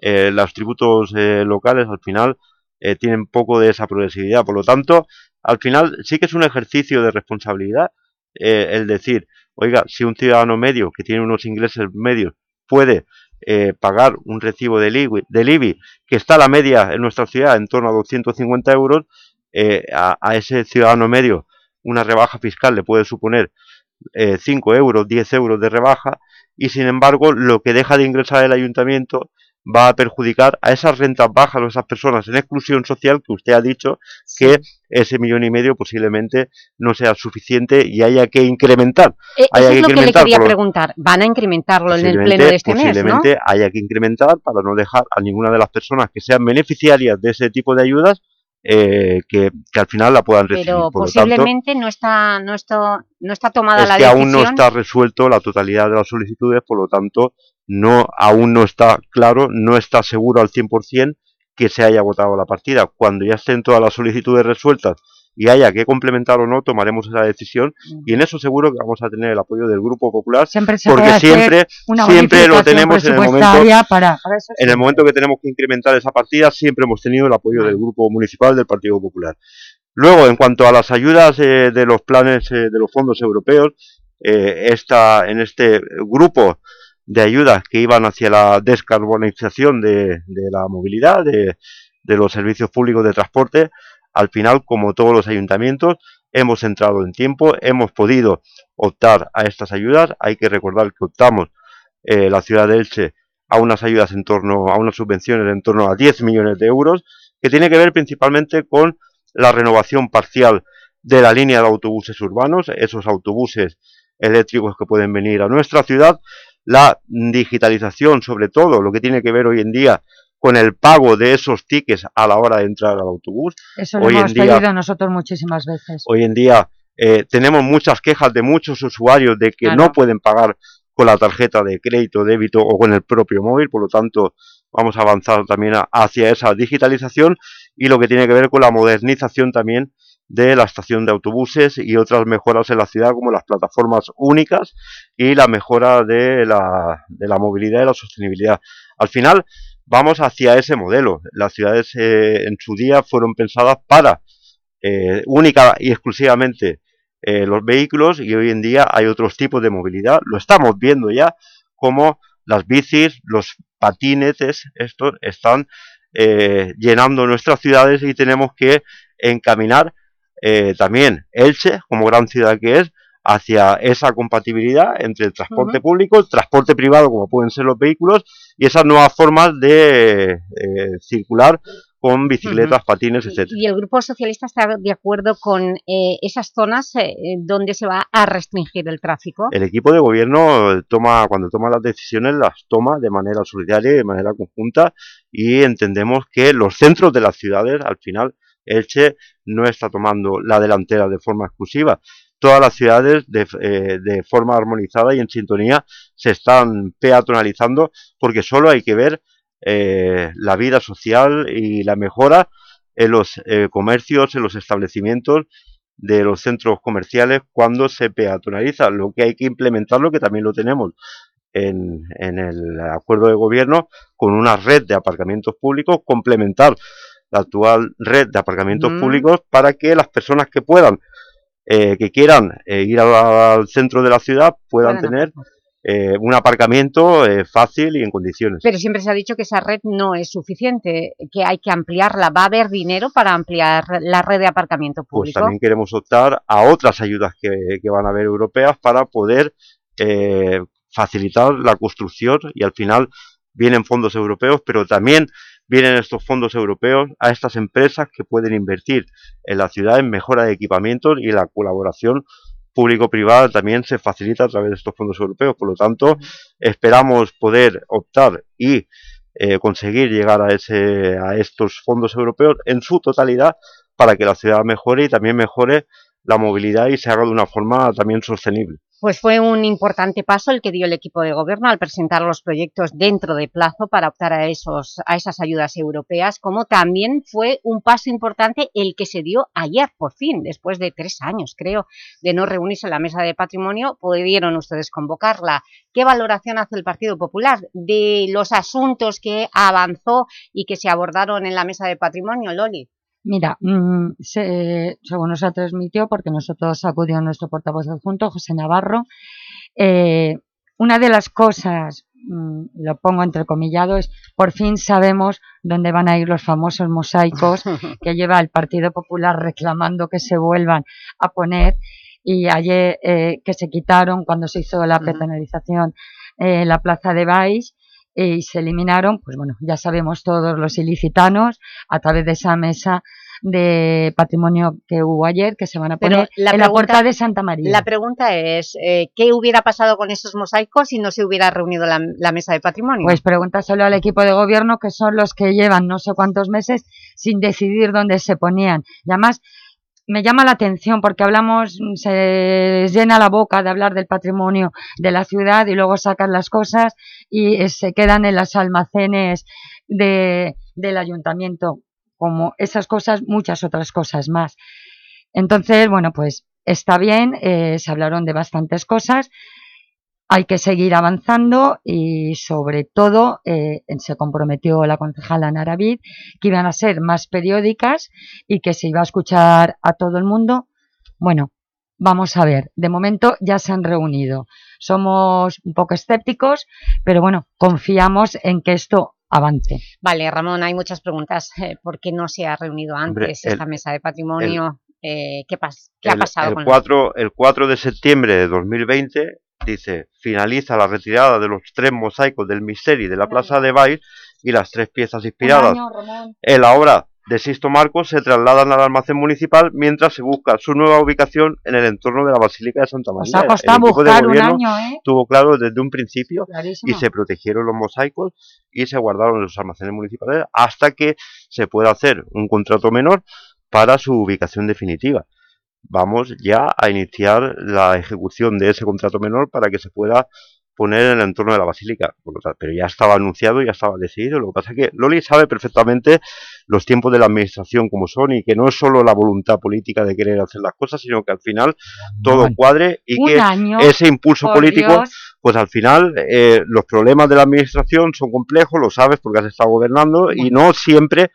Eh, los tributos eh, locales al final eh, tienen poco de esa progresividad. Por lo tanto, al final sí que es un ejercicio de responsabilidad eh, el decir, oiga, si un ciudadano medio que tiene unos ingresos medios puede eh, pagar un recibo del IBI, del IBI, que está a la media en nuestra ciudad en torno a 250 euros, eh, a, a ese ciudadano medio una rebaja fiscal le puede suponer eh, 5 euros, 10 euros de rebaja y sin embargo lo que deja de ingresar el ayuntamiento va a perjudicar a esas rentas bajas o esas personas en exclusión social que usted ha dicho que ese millón y medio posiblemente no sea suficiente y haya que incrementar. Eh, haya eso es lo que le quería preguntar. ¿Van a incrementarlo en el pleno de este mes, no? posiblemente haya que incrementar para no dejar a ninguna de las personas que sean beneficiarias de ese tipo de ayudas eh, que, que al final la puedan recibir. Pero Por lo tanto, posiblemente no, está, no, está, no está tomada es la que decisión. aún no está resuelto la totalidad de las solicitudes, por lo tanto, no aún no está claro, no está seguro al 100% que se haya votado la partida. Cuando ya estén todas las solicitudes resueltas y haya que complementar o no, tomaremos esa decisión y en eso seguro que vamos a tener el apoyo del Grupo Popular Siempre se porque siempre, siempre lo tenemos en el momento para, para eso en el momento que tenemos que incrementar esa partida, siempre hemos tenido el apoyo del Grupo Municipal del Partido Popular. Luego, en cuanto a las ayudas eh, de los planes eh, de los fondos europeos, eh, esta, en este grupo de ayudas que iban hacia la descarbonización de, de la movilidad, de, de los servicios públicos de transporte, al final, como todos los ayuntamientos, hemos entrado en tiempo, hemos podido optar a estas ayudas. Hay que recordar que optamos eh, la ciudad de Elche a unas ayudas en torno, a unas subvenciones en torno a 10 millones de euros, que tiene que ver principalmente con la renovación parcial de la línea de autobuses urbanos, esos autobuses eléctricos que pueden venir a nuestra ciudad, la digitalización sobre todo, lo que tiene que ver hoy en día con el pago de esos tickets a la hora de entrar al autobús. Eso lo hoy hemos en día, pedido nosotros muchísimas veces. Hoy en día eh, tenemos muchas quejas de muchos usuarios de que Claro. no pueden pagar con la tarjeta de crédito, débito o con el propio móvil, por lo tanto vamos a avanzar también a- hacia esa digitalización y lo que tiene que ver con la modernización también de la estación de autobuses y otras mejoras en la ciudad como las plataformas únicas y la mejora de la, de la movilidad y la sostenibilidad. Al final vamos hacia ese modelo. Las ciudades eh, en su día fueron pensadas para eh, única y exclusivamente eh, los vehículos y hoy en día hay otros tipos de movilidad. Lo estamos viendo ya como las bicis, los patinetes, estos están eh, llenando nuestras ciudades y tenemos que encaminar también Elche, como gran ciudad que es, hacia esa compatibilidad entre el transporte público, el transporte privado, como pueden ser los vehículos, y esas nuevas formas de eh, circular con bicicletas, patines, etcétera. Y el Grupo Socialista está de acuerdo con eh, esas zonas eh, donde se va a restringir el tráfico. El equipo de gobierno toma, cuando toma las decisiones, las toma de manera solidaria y de manera conjunta y entendemos que los centros de las ciudades, al final, Elche no está tomando la delantera de forma exclusiva. Todas las ciudades de, eh, de forma armonizada y en sintonía se están peatonalizando porque solo hay que ver eh, la vida social y la mejora en los eh, comercios, en los establecimientos de los centros comerciales cuando se peatonaliza, lo que hay que implementarlo, que también lo tenemos en, en el acuerdo de gobierno, con una red de aparcamientos públicos, complementar la actual red de aparcamientos Mm. públicos para que las personas que puedan, eh, que quieran eh, ir al centro de la ciudad, puedan tener eh, un aparcamiento eh, fácil y en condiciones. Pero siempre se ha dicho que esa red no es suficiente, que hay que ampliarla. ¿Va a haber dinero para ampliar la red de aparcamiento Pues público? también queremos optar a otras ayudas que, que van a haber europeas para poder eh, facilitar la construcción y al final vienen fondos europeos, pero también vienen estos fondos europeos a estas empresas que pueden invertir en la ciudad en mejora de equipamientos y la colaboración público-privada también se facilita a través de estos fondos europeos. Por lo tanto, esperamos poder optar y eh, conseguir llegar a, ese, a estos fondos europeos en su totalidad para que la ciudad mejore y también mejore la movilidad y se haga de una forma también sostenible. Pues fue un importante paso el que dio el equipo de gobierno al presentar los proyectos dentro de plazo para optar a, esos, a esas ayudas europeas, como también fue un paso importante el que se dio ayer, por fin, después de tres años, creo, de no reunirse en la mesa de patrimonio, pudieron ustedes convocarla. ¿Qué valoración hace el Partido Popular de los asuntos que avanzó y que se abordaron en la mesa de patrimonio, Loli? Mira, mm, se- según nos ha transmitió, porque nosotros acudió nuestro portavoz adjunto, José Navarro, eh, una de las cosas, mm, lo pongo entrecomillado, es por fin sabemos dónde van a ir los famosos mosaicos que lleva el Partido Popular reclamando que se vuelvan a poner. Y ayer eh, que se quitaron cuando se hizo la peatonalización eh, en la plaza de Baix y se eliminaron, pues bueno, ya sabemos todos los ilicitanos a través de esa mesa de patrimonio que hubo ayer, que se van a poner la en la puerta de Santa María. La pregunta es, eh, ¿qué hubiera pasado con esos mosaicos si no se hubiera reunido la, la mesa de patrimonio? Pues pregúntaselo al equipo de gobierno, que son los que llevan no sé cuántos meses sin decidir dónde se ponían. Y además, me llama la atención porque hablamos, se llena la boca de hablar del patrimonio de la ciudad y luego sacan las cosas y eh, se quedan en los almacenes de, del ayuntamiento, como esas cosas, muchas otras cosas más. Entonces, bueno, pues está bien, eh, se hablaron de bastantes cosas, hay que seguir avanzando y sobre todo eh, se comprometió la concejala Naravid que iban a ser más periódicas y que se iba a escuchar a todo el mundo. Bueno, vamos a ver, de momento ya se han reunido. Somos un poco escépticos, pero bueno, confiamos en que esto avance. Vale, Ramón, hay muchas preguntas. eh, ¿Por qué no se ha reunido antes Hombre, esta el- mesa de patrimonio? Eh, ¿Qué, pas- qué ha El, pasado el con 4, el 4 de septiembre de 2020 dice, finaliza la retirada de los tres mosaicos del Misteri de la Plaza de Baix y las tres piezas inspiradas en la obra de Sisto Marcos se trasladan al almacén municipal mientras se busca su nueva ubicación en el entorno de la Basílica de Santa Os María. ha costado el equipo de buscar un gobierno año, ¿eh? tuvo claro desde un principio Clarísimo. y se protegieron los mosaicos y se guardaron en los almacenes municipales hasta que se pueda hacer un contrato menor para su ubicación definitiva. Vamos ya a iniciar la ejecución de ese contrato menor para que se pueda poner en el entorno de la basílica, Por lo tanto, pero ya estaba anunciado, ya estaba decidido. Lo que pasa es que Loli sabe perfectamente los tiempos de la administración como son y que no es solo la voluntad política de querer hacer las cosas, sino que al final todo cuadre y que año, ese impulso político, Dios. pues al final eh, los problemas de la administración son complejos, lo sabes porque has estado gobernando y no siempre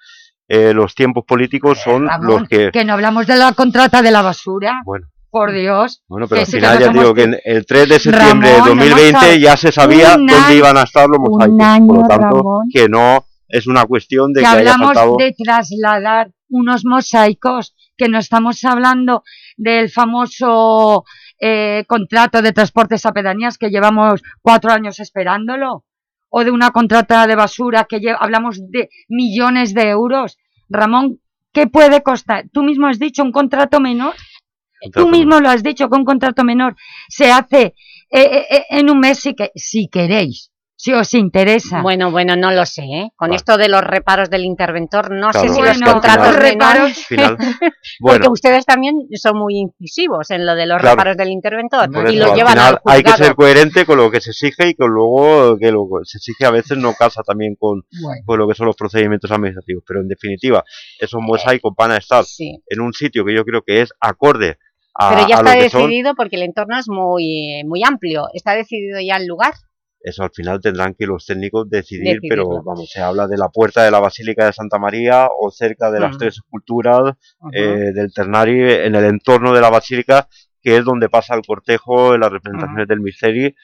eh, los tiempos políticos son Ramón, los que... que no hablamos de la contrata de la basura. Bueno. Por Dios. Bueno, pero al final ya digo que en el 3 de septiembre Ramón, de hemos 2020 estado ya se sabía dónde año- iban a estar los mosaicos. año, Por lo tanto, Ramón. que no es una cuestión de que que, haya hablamos faltado... de trasladar unos mosaicos, que no estamos hablando del famoso eh, contrato de transportes a pedanías que llevamos cuatro años esperándolo, o de una contrata de basura que lle- hablamos de millones de euros. Ramón, ¿qué puede costar? Tú mismo has dicho un contrato menor. Tú mismo lo has dicho, que un contrato menor se hace eh, eh, eh, en un mes si, que, si queréis. Si os interesa. Bueno, bueno, no lo sé, ¿eh? Con esto de los reparos del interventor, no sé si los al contratos final- menores... Final, Porque ustedes también son muy incisivos en lo de los Claro. reparos del interventor por y eso, al llevan final al hay que ser coherente con lo que se exige y con luego que lo que se exige a veces no casa también con, Bueno. con lo que son los procedimientos administrativos. Pero en definitiva, esos mosaicos van a estar sí. en un sitio que yo creo que es acorde a, Pero ya a está lo que son. decidido porque el entorno es muy, muy amplio. ¿Está decidido ya el lugar? Eso al final tendrán que los técnicos decidir, Decidirlo. pero vamos, se habla de la puerta de la Basílica de Santa María o cerca de las Mm. tres esculturas eh, del Ternari, en el entorno de la Basílica, que es donde pasa el cortejo, las representaciones del Misteri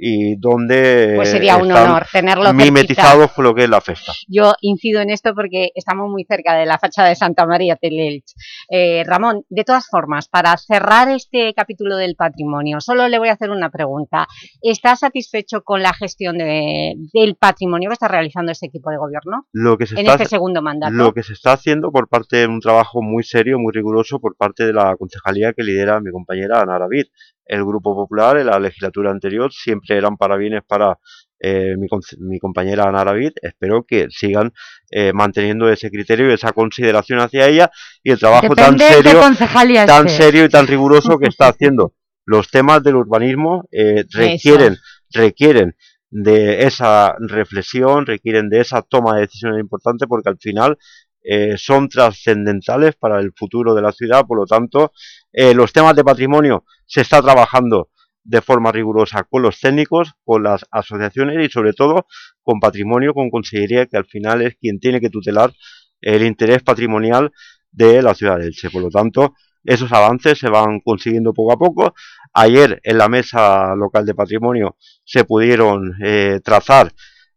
y donde Pues sería un honor tenerlo cerquita. mimetizados con lo que es la festa. Yo incido en esto porque estamos muy cerca de la fachada de Santa María Telelch. Eh, Ramón, de todas formas, para cerrar este capítulo del patrimonio, solo le voy a hacer una pregunta. ¿Está satisfecho con la gestión de- del patrimonio que está realizando este equipo de gobierno Lo que se en está este segundo mandato? Lo que se está haciendo por parte de un trabajo muy serio, muy riguroso por parte de la concejalía que lidera mi compañera Ana David. El Grupo Popular en la legislatura anterior siempre eran parabienes para eh, mi, compañera Ana David. Espero que sigan eh, manteniendo ese criterio y esa consideración hacia ella y el trabajo tan Depende serio, tan serio y tan riguroso que está haciendo. Los temas del urbanismo eh, requieren, requieren de esa reflexión, requieren de esa toma de decisiones importantes porque al final eh, son trascendentales para el futuro de la ciudad, por lo tanto, eh, los temas de patrimonio se está trabajando de forma rigurosa con los técnicos, con las asociaciones y sobre todo con patrimonio, con consellería, que al final es quien tiene que tutelar el interés patrimonial de la ciudad de Elche. Por lo tanto, esos avances se van consiguiendo poco a poco. Ayer en la mesa local de patrimonio se pudieron eh, trazar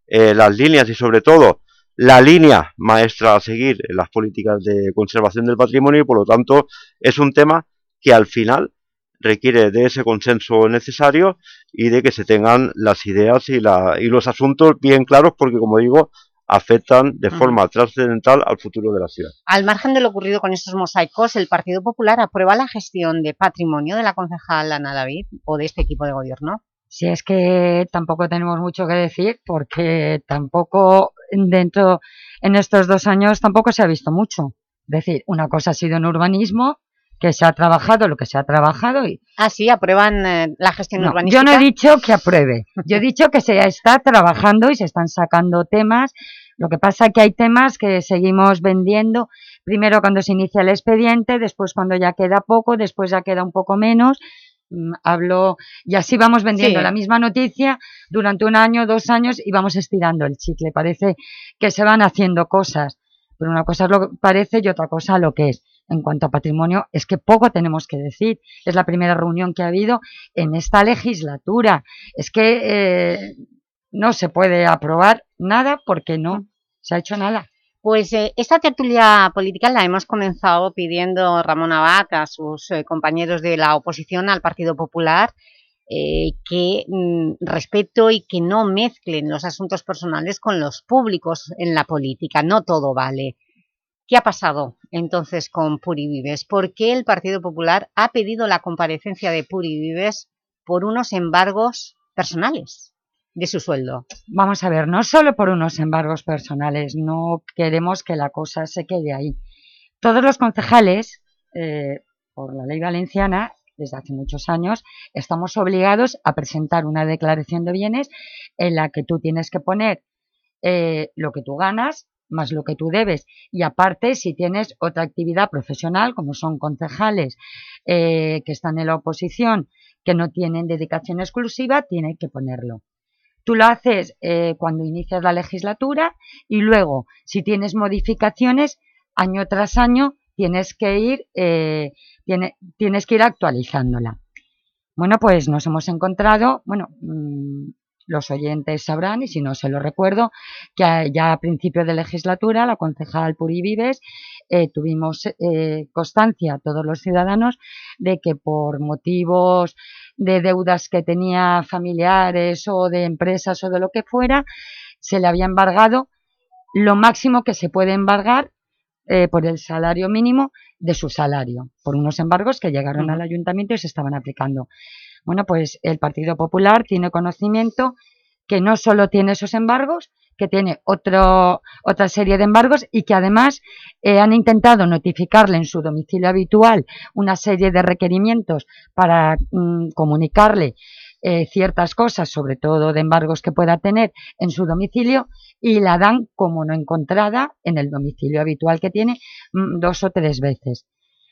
las líneas y sobre todo la línea maestra a seguir en las políticas de conservación del patrimonio y por lo tanto es un tema que al final requiere de ese consenso necesario y de que se tengan las ideas y, la, y los asuntos bien claros porque como digo afectan de forma trascendental al futuro de la ciudad. Al margen de lo ocurrido con estos mosaicos, ¿el Partido Popular aprueba la gestión de patrimonio de la concejal Ana David o de este equipo de gobierno? Si es que tampoco tenemos mucho que decir porque tampoco dentro, en estos dos años tampoco se ha visto mucho. Es decir, una cosa ha sido en urbanismo, que se ha trabajado lo que se ha trabajado y Ah, sí, aprueban eh, la gestión No, urbanística. yo no he dicho que apruebe, yo he dicho que se está trabajando y se están sacando temas. Lo que pasa que hay temas que seguimos vendiendo, primero cuando se inicia el expediente, después cuando ya queda poco, después ya queda un poco menos. Mm, Hablo, y así vamos vendiendo Sí. la misma noticia durante un año, dos años y vamos estirando el chicle. Parece que se van haciendo cosas, pero una cosa es lo que parece y otra cosa lo que es. En cuanto a patrimonio, es que poco tenemos que decir. Es la primera reunión que ha habido en esta legislatura. Es que eh, no se puede aprobar nada porque no se ha hecho nada. Pues eh, esta tertulia política la hemos comenzado pidiendo Ramón Abad a sus eh, compañeros de la oposición al Partido Popular eh, que mm, respeto y que no mezclen los asuntos personales con los públicos en la política. No todo vale. ¿Qué ha pasado entonces con Puri Vives? ¿Por qué el Partido Popular ha pedido la comparecencia de Puri Vives por unos embargos personales de su sueldo? Vamos a ver, no solo por unos embargos personales, no queremos que la cosa se quede ahí. Todos los concejales, eh, por la ley valenciana, desde hace muchos años, estamos obligados a presentar una declaración de bienes en la que tú tienes que poner eh, lo que tú ganas más lo que tú debes y aparte si tienes otra actividad profesional como son concejales eh, que están en la oposición que no tienen dedicación exclusiva, tiene que ponerlo. Tú lo haces eh, cuando inicias la legislatura y luego, si tienes modificaciones, año tras año tienes que ir, eh, tiene, tienes que ir actualizándola. Bueno, pues nos hemos encontrado, bueno, mmm, los oyentes sabrán, y si no se lo recuerdo, que ya a principio de legislatura la concejal Puri Vives eh, tuvimos eh, constancia, todos los ciudadanos, de que por motivos de deudas que tenía familiares o de empresas o de lo que fuera, se le había embargado lo máximo que se puede embargar eh, por el salario mínimo de su salario, por unos embargos que llegaron al ayuntamiento y se estaban aplicando. Bueno, pues el Partido Popular tiene conocimiento que no solo tiene esos embargos, que tiene otro, otra serie de embargos y que además eh, han intentado notificarle en su domicilio habitual una serie de requerimientos para mm, comunicarle eh, ciertas cosas, sobre todo de embargos que pueda tener en su domicilio y la dan como no encontrada en el domicilio habitual que tiene mm, dos o tres veces.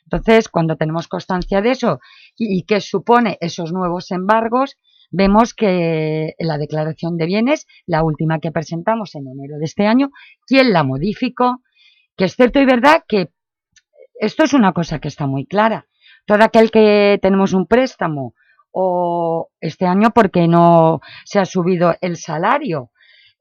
Entonces, cuando tenemos constancia de eso y, y qué supone esos nuevos embargos, vemos que la declaración de bienes, la última que presentamos en enero de este año, ¿quién la modificó? Que es cierto y verdad que esto es una cosa que está muy clara. Todo aquel que tenemos un préstamo o este año porque no se ha subido el salario,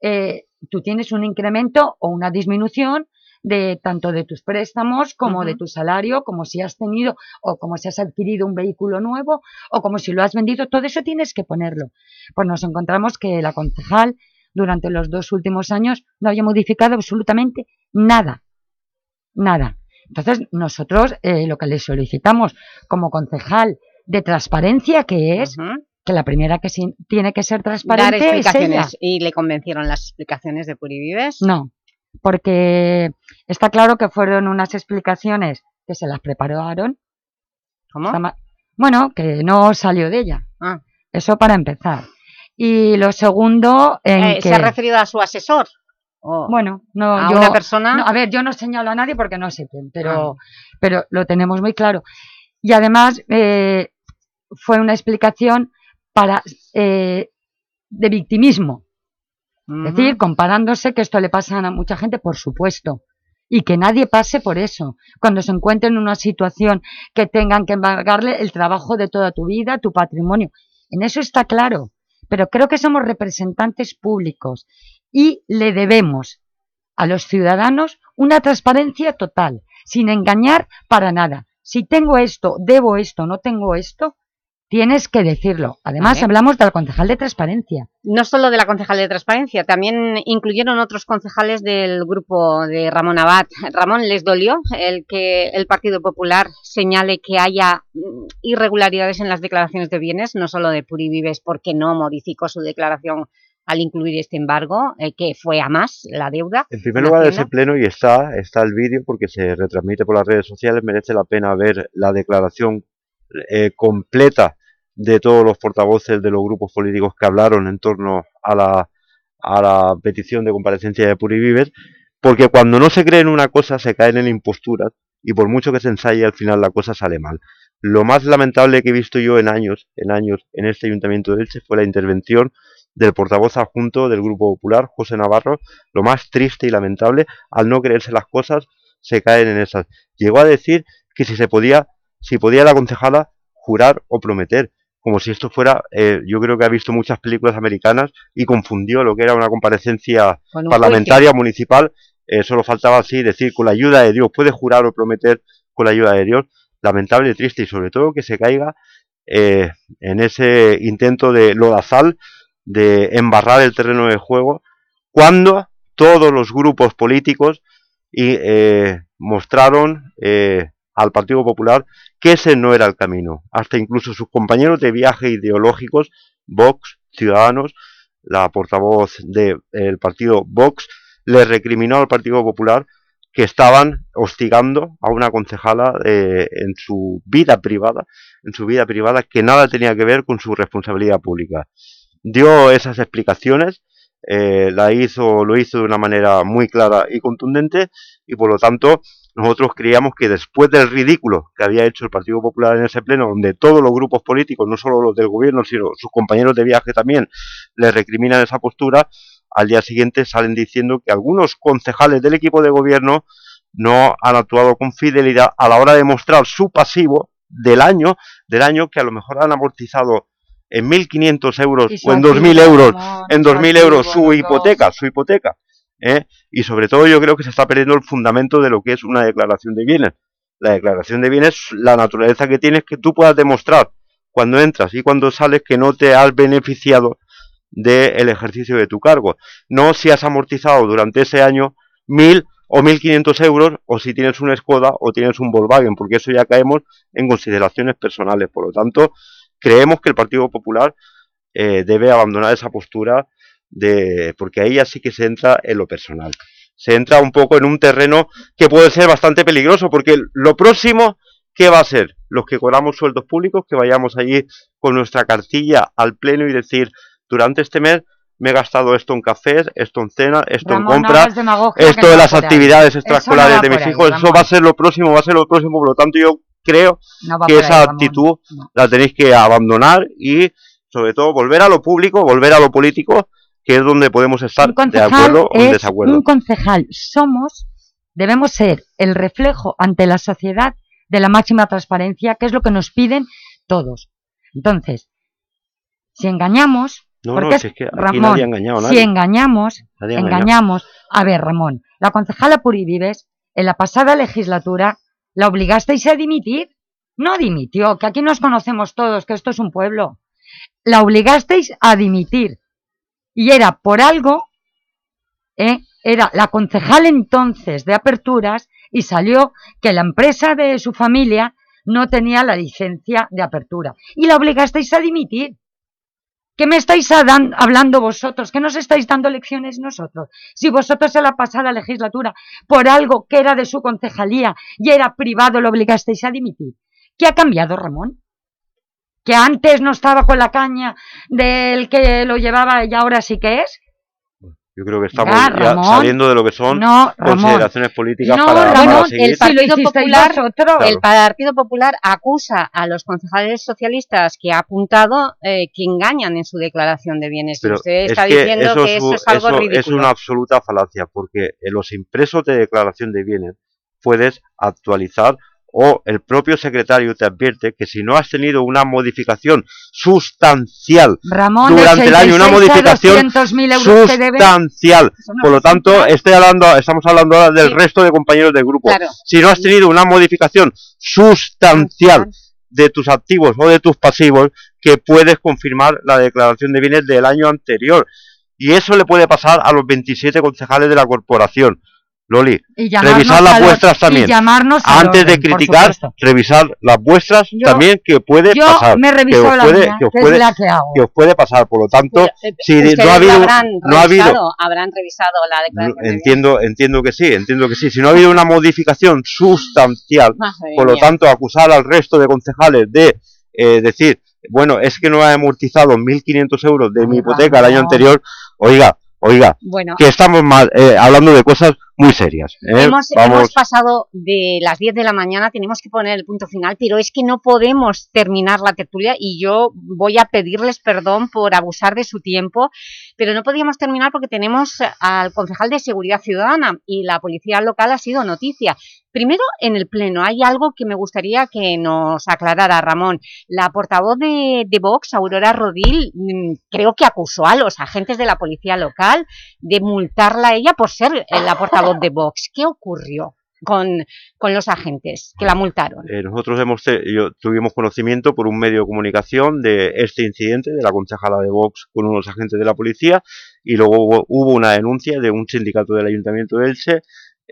eh, tú tienes un incremento o una disminución de tanto de tus préstamos como de tu salario, como si has tenido o como si has adquirido un vehículo nuevo o como si lo has vendido, todo eso tienes que ponerlo. Pues nos encontramos que la concejal durante los dos últimos años no había modificado absolutamente nada, nada. Entonces nosotros eh, lo que le solicitamos como concejal de transparencia que es que la primera que tiene que ser transparente Dar explicaciones. es ella. ¿Y le convencieron las explicaciones de Purivives? No, porque está claro que fueron unas explicaciones que se las prepararon. ¿Cómo? Bueno, que no salió de ella. Ah. Eso para empezar. Y lo segundo... En Eh, que... ¿Se ha referido a su asesor? ¿O Bueno, no, ¿A yo- una persona? no, a ver, yo no señalo a nadie porque no sé quién, pero, Ah. pero lo tenemos muy claro. Y además eh, fue una explicación para eh, de victimismo. Es decir, comparándose que esto le pasa a mucha gente, por supuesto, y que nadie pase por eso. Cuando se encuentre en una situación que tengan que embargarle el trabajo de toda tu vida, tu patrimonio. En eso está claro. Pero creo que somos representantes públicos y le debemos a los ciudadanos una transparencia total, sin engañar para nada. Si tengo esto, debo esto, no tengo esto, tienes que decirlo. Además, Vale. hablamos del concejal de transparencia. No solo de la concejal de Transparencia, también incluyeron otros concejales del grupo de Ramón Abad. Ramón, ¿les dolió el que el Partido Popular señale que haya mm, irregularidades en las declaraciones de bienes, no solo de Purivives, porque no modificó su declaración al incluir este embargo, eh, que fue a más la deuda? En primer lugar, ese pleno y está, está el vídeo porque se retransmite por las redes sociales, merece la pena ver la declaración eh, completa de todos los portavoces de los grupos políticos que hablaron en torno a la, a la petición de comparecencia de Purivives, porque cuando no se cree en una cosa se caen en imposturas y por mucho que se ensaye al final la cosa sale mal. Lo más lamentable que he visto yo en años, en años en este Ayuntamiento de Elche fue la intervención del portavoz adjunto del Grupo Popular, José Navarro, lo más triste y lamentable, al no creerse las cosas, se caen en esas. Llegó a decir que si se podía, si podía la concejala jurar o prometer, como si esto fuera, eh, yo creo que ha visto muchas películas americanas y confundió lo que era una comparecencia un parlamentaria municipal, eh, solo faltaba así decir con la ayuda de Dios, puede jurar o prometer con la ayuda de Dios, lamentable y triste y sobre todo que se caiga eh, en ese intento de lodazal de embarrar el terreno de juego cuando todos los grupos políticos y, eh, mostraron eh, al Partido Popular que ese no era el camino. Hasta incluso sus compañeros de viaje ideológicos, Vox, Ciudadanos, la portavoz del partido Vox, le recriminó al Partido Popular que estaban hostigando a una concejala eh, en su vida privada, en su vida privada que nada tenía que ver con su responsabilidad pública. Dio esas explicaciones, eh, la hizo, lo hizo de una manera muy clara y contundente y por lo tanto nosotros creíamos que después del ridículo que había hecho el Partido Popular en ese pleno, donde todos los grupos políticos, no solo los del gobierno, sino sus compañeros de viaje también, le recriminan esa postura, al día siguiente salen diciendo que algunos concejales del equipo de gobierno no han actuado con fidelidad a la hora de mostrar su pasivo del año, del año que a lo mejor han amortizado en 1.500 euros o en 2.000 activo, euros, en su 2.000 euros su hipoteca, su hipoteca. ¿Eh? Y sobre todo yo creo que se está perdiendo el fundamento de lo que es una declaración de bienes. La declaración de bienes, la naturaleza que tiene es que tú puedas demostrar cuando entras y cuando sales que no te has beneficiado del ejercicio de tu cargo. No si has amortizado durante ese año 1.000 o 1.500 euros o si tienes un Skoda o tienes un Volkswagen, porque eso ya caemos en consideraciones personales. Por lo tanto, creemos que el Partido Popular eh, debe abandonar esa postura de porque ahí ya sí que se entra en lo personal. Se entra un poco en un terreno que puede ser bastante peligroso, porque lo próximo, ¿qué va a ser? Los que cobramos sueldos públicos, que vayamos allí con nuestra cartilla al pleno y decir, durante este mes me he gastado esto en cafés, esto en cena, esto Ramón, en no compra, hagas demagogia, esto de no las actividades no extraescolares de mis ahí, hijos, eso va a ser lo próximo, va a ser lo próximo, por lo tanto yo creo que esa ahí, actitud la tenéis que abandonar y sobre todo volver a lo público, volver a lo político, que es donde podemos estar de acuerdo o en es desacuerdo. un concejal. Somos, debemos ser el reflejo ante la sociedad de la máxima transparencia, que es lo que nos piden todos. Entonces, si engañamos, No, porque no, si es que aquí Ramón, nadie ha engañado a si engañamos, Nadie engañamos. A ver, Ramón, la concejala Purivives, en la pasada legislatura, la obligasteis a dimitir. No dimitió, que aquí nos conocemos todos, que esto es un pueblo. La obligasteis a dimitir. Y era por algo, ¿eh? era la concejal entonces de aperturas y salió que la empresa de su familia no tenía la licencia de apertura. Y la obligasteis a dimitir. ¿Qué me estáis hablando vosotros? ¿Qué nos estáis dando lecciones nosotros? Si vosotros en la pasada legislatura, por algo que era de su concejalía y era privado, lo obligasteis a dimitir. ¿Qué ha cambiado, Ramón? Que antes no estaba con la caña del que lo llevaba y ahora sí que es. Yo creo que estamos Ya, ya Ramón. saliendo de lo que son No, consideraciones políticas No, para, Ramón, para el seguir. Partido Popular, el Partido Popular acusa a los concejales socialistas que ha apuntado eh, que engañan en su declaración de bienes. Y Pero usted es está que diciendo eso que es eso es algo eso ridículo. es una absoluta falacia, porque en los impresos de declaración de bienes puedes actualizar o el propio secretario te advierte que si no has tenido una modificación sustancial Ramón, durante el año, una 86 a modificación 200.000 euros que debe. sustancial. No Por lo tanto, estoy hablando, estamos hablando ahora del Sí. resto de compañeros del grupo. Claro. Si no has tenido una modificación sustancial de tus activos o de tus pasivos, que puedes confirmar la declaración de bienes del año anterior. Y eso le puede pasar a los 27 concejales de la corporación. Loli, revisar las vuestras también. llamarnos Antes de orden, criticar, revisar las vuestras Yo- también que puede Yo pasar. me he que revisado os la puede, mía, que os puede- es la que hago. que os puede pasar. Por lo tanto, Pero, eh, si no ha habido, habrán no ha habido revisado, habrán revisado la declaración de. Entiendo, entiendo que sí, entiendo que sí. Si no ha habido una modificación sustancial, Madre por lo mía. tanto, acusar al resto de concejales de eh, decir, bueno, es que no he amortizado 1.500 euros de mi hipoteca el año anterior, oiga, oiga, Bueno, que estamos mal, eh, hablando de cosas muy serias. ¿eh? Hemos, Vamos, hemos pasado de las 10 de la mañana, tenemos que poner el punto final, pero es que no podemos terminar la tertulia y yo voy a pedirles perdón por abusar de su tiempo, pero no podíamos terminar porque tenemos al concejal de Seguridad Ciudadana y la policía local ha sido noticia. Primero, en el Pleno, hay algo que me gustaría que nos aclarara Ramón. La portavoz de, de Vox, Aurora Rodil, mm, creo que acusó a los agentes de la policía local de multarla a ella por ser eh, la portavoz de Vox. ¿Qué ocurrió con, con los agentes que la multaron? eh, nosotros hemos yo- tuvimos conocimiento por un medio de comunicación de este incidente de la concejala de Vox con unos agentes de la policía y luego hubo, hubo una denuncia de un sindicato del Ayuntamiento de Elche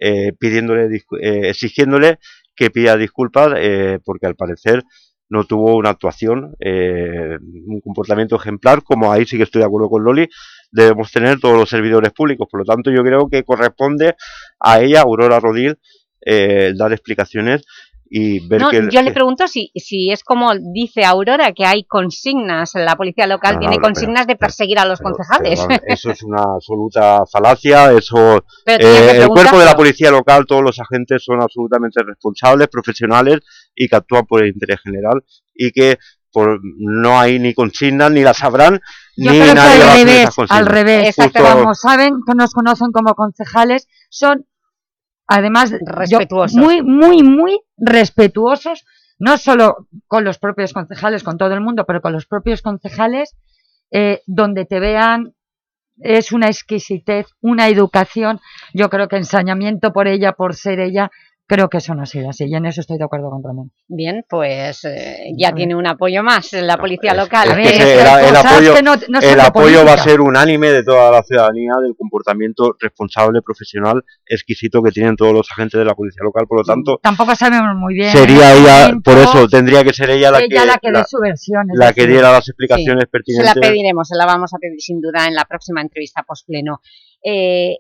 eh, pidiéndole, eh, exigiéndole que pida disculpas eh, porque al parecer no tuvo una actuación, eh, un comportamiento ejemplar, como ahí sí que estoy de acuerdo con Loli, debemos tener todos los servidores públicos. Por lo tanto, yo creo que corresponde a ella, Aurora Rodil, eh, dar explicaciones y ver No, que... yo le pregunto si, si es como dice Aurora, que hay consignas, la policía local No, tiene no, pero- consignas de perseguir a los concejales. Pero, eso es una absoluta falacia, eso... Eh, el cuerpo de la policía local, todos los agentes son absolutamente responsables, profesionales y que actúan por el interés general y que por, no hay ni consignas, ni las habrán, Yo ni nadie va a al hacer revés, esas consignas. al revés. Justo- Como saben, que nos conocen como concejales, son además yo, Respetuosos. muy, muy, muy respetuosos, no solo con los propios concejales, con todo el mundo, pero con los propios concejales, eh, donde te vean es una exquisitez, una educación, yo creo que ensañamiento por ella, por ser ella, creo que eso no ha sido así y en eso estoy de acuerdo con Ramón. Bien, pues eh, ya tiene un apoyo más en la policía local. Es que ese- el, apoyo, que no- no son el de apoyo va a ser unánime de toda la ciudadanía del comportamiento responsable, profesional, exquisito que tienen todos los agentes de la policía local, por lo tanto, Tampoco sabemos muy bien. sería ella, momento, por eso tendría que ser ella la que, la que dé la, su versión. la que diera las explicaciones Sí, Se pertinentes. la pediremos, se la vamos a pedir sin duda en la próxima entrevista postpleno. Eh,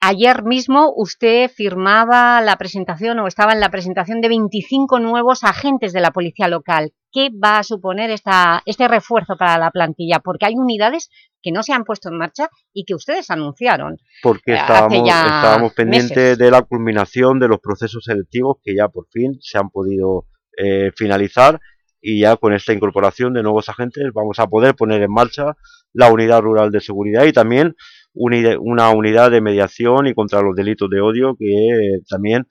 ayer mismo usted firmaba la presentación o estaba en la presentación de 25 nuevos agentes de la policía local. ¿Qué va a suponer esta, este refuerzo para la plantilla? Porque hay unidades que no se han puesto en marcha y que ustedes anunciaron. porque eh, estábamos, estábamos pendientes meses. de la culminación de los procesos selectivos que ya por fin se han podido eh, finalizar y ya con esta incorporación de nuevos agentes vamos a poder poner en marcha la unidad rural de seguridad y también unide- una unidad de mediación y contra los delitos de odio que eh, también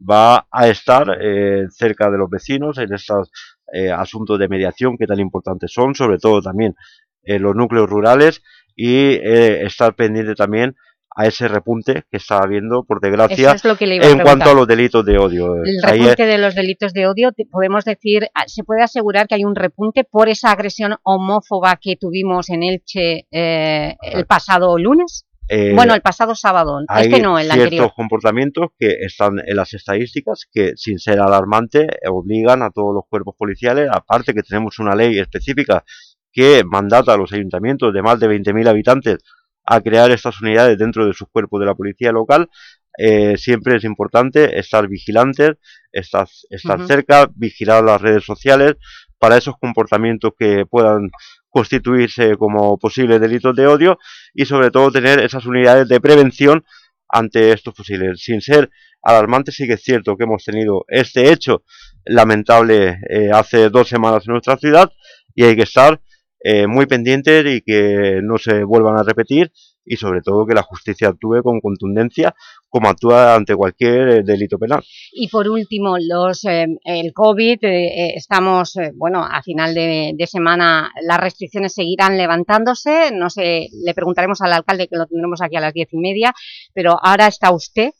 va a estar eh, cerca de los vecinos en estos eh, asuntos de mediación que tan importantes son, sobre todo también en los núcleos rurales y eh, estar pendiente también a ese repunte que está habiendo, por desgracia, Eso es lo que le iba a en cuanto a los delitos de odio. El repunte de los delitos de odio, podemos decir, ah, se puede asegurar que hay un repunte por esa agresión homófoba que tuvimos en Elche eh, el pasado lunes. eh, bueno, el pasado sábado, hay este no, el ciertos anterior. comportamientos que están en las estadísticas que, sin ser alarmante, obligan a todos los cuerpos policiales, aparte que tenemos una ley específica que mandata a los ayuntamientos de más de 20.000 habitantes a crear estas unidades dentro de sus cuerpos de la policía local, eh, siempre es importante estar vigilantes, estar, estar cerca, vigilar las redes sociales para esos comportamientos que puedan constituirse como posibles delitos de odio y sobre todo tener esas unidades de prevención ante estos posibles. Sin ser alarmante, sí que es cierto que hemos tenido este hecho lamentable eh, hace dos semanas en nuestra ciudad y hay que estar eh, muy pendientes y que no se vuelvan a repetir y sobre todo que la justicia actúe con contundencia como actúa ante cualquier eh, delito penal. Y por último, los, eh, el COVID, estamos, bueno, a final de, de semana las restricciones seguirán levantándose, no sé, le preguntaremos al alcalde que lo tendremos aquí a las diez y media, pero ahora está usted,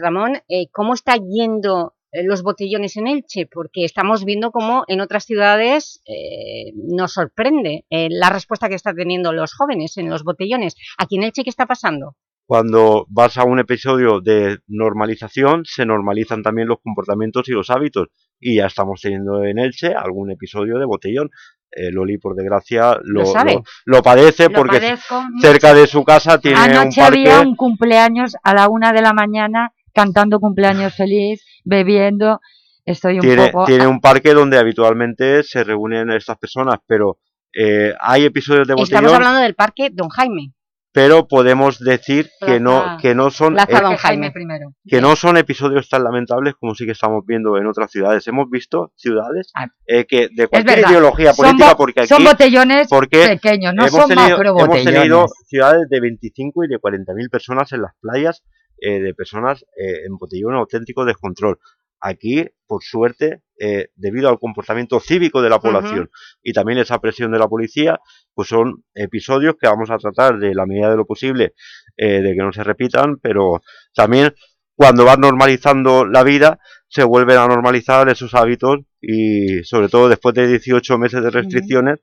Ramón, ¿cómo está yendo los botellones en Elche? Porque estamos viendo cómo en otras ciudades eh, nos sorprende eh, la respuesta que están teniendo los jóvenes en los botellones. Aquí en Elche, ¿qué está pasando? Cuando vas a un episodio de normalización, se normalizan también los comportamientos y los hábitos. Y ya estamos teniendo en Elche algún episodio de botellón. Eh, Loli, por desgracia, lo, Lo sabe. lo- lo padece porque padezco cerca de su casa tiene un Anoche parque... había un cumpleaños a la una de la mañana cantando cumpleaños feliz, bebiendo. Estoy un tiene, poco... tiene un parque donde habitualmente se reúnen estas personas, pero eh, hay episodios de Estamos botellón, hablando del parque Don Jaime. pero podemos decir que no, Plaza- que no son Plaza eh, Don Jaime primero. que no son episodios tan lamentables como sí que estamos viendo en otras ciudades. Hemos visto ciudades eh, que de cualquier ideología Son política, bo- porque aquí son botellones porque pequeños, no hemos son tenido, macro Hemos tenido botellones. ciudades de 25 y de 40.000 personas en las playas, eh, de personas eh, en botellón auténtico descontrol. Aquí, por suerte, eh, debido al comportamiento cívico de la población y también esa presión de la policía, pues son episodios que vamos a tratar de la medida de lo posible eh, de que no se repitan, pero también cuando vas normalizando la vida, se vuelven a normalizar esos hábitos y sobre todo después de 18 meses de restricciones,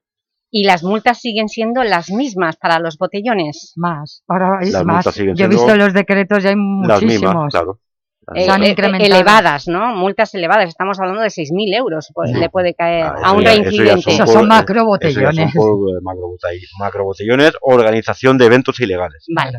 Y las multas siguen siendo las mismas para los botellones. Más, ahora hay Las más. Yo he visto los decretos y hay las muchísimos. mismas, claro. Eh, eh, elevadas, ¿no? Multas elevadas. Estamos hablando de 6.000 euros. pues. Le puede caer Ah, a un ya- eso ya reincidente. son macrobotellones. eso ya son por, eh, macrobotell- macrobotellones, organización de eventos ilegales. Vale.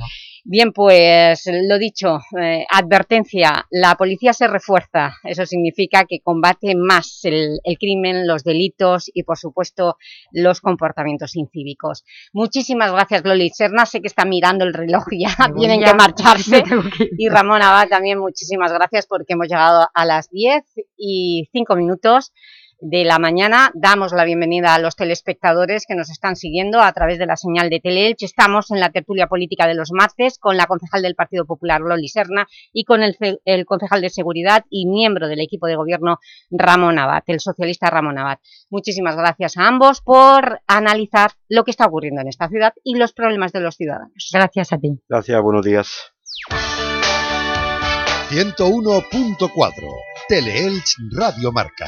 Bien, pues lo dicho, eh, advertencia, la policía se refuerza, eso significa que combate más el, el crimen, los delitos y por supuesto los comportamientos incívicos. Muchísimas gracias Loli. Serna, sé que está mirando el reloj ya tienen que marcharse. Y Ramón Abad también muchísimas gracias porque hemos llegado a las 10 y 5 minutos de la mañana. Damos la bienvenida a los telespectadores que nos están siguiendo a través de la señal de Teleelch. Estamos en la tertulia política de los martes con la concejal del Partido Popular, Loli Serna, y con el, ce- el concejal de Seguridad y miembro del equipo de gobierno, Ramón Abad, el socialista Ramón Abad. Muchísimas gracias a ambos por analizar lo que está ocurriendo en esta ciudad y los problemas de los ciudadanos. Gracias a ti. Gracias, buenos días. 101.4 Teleelch Radio Marca.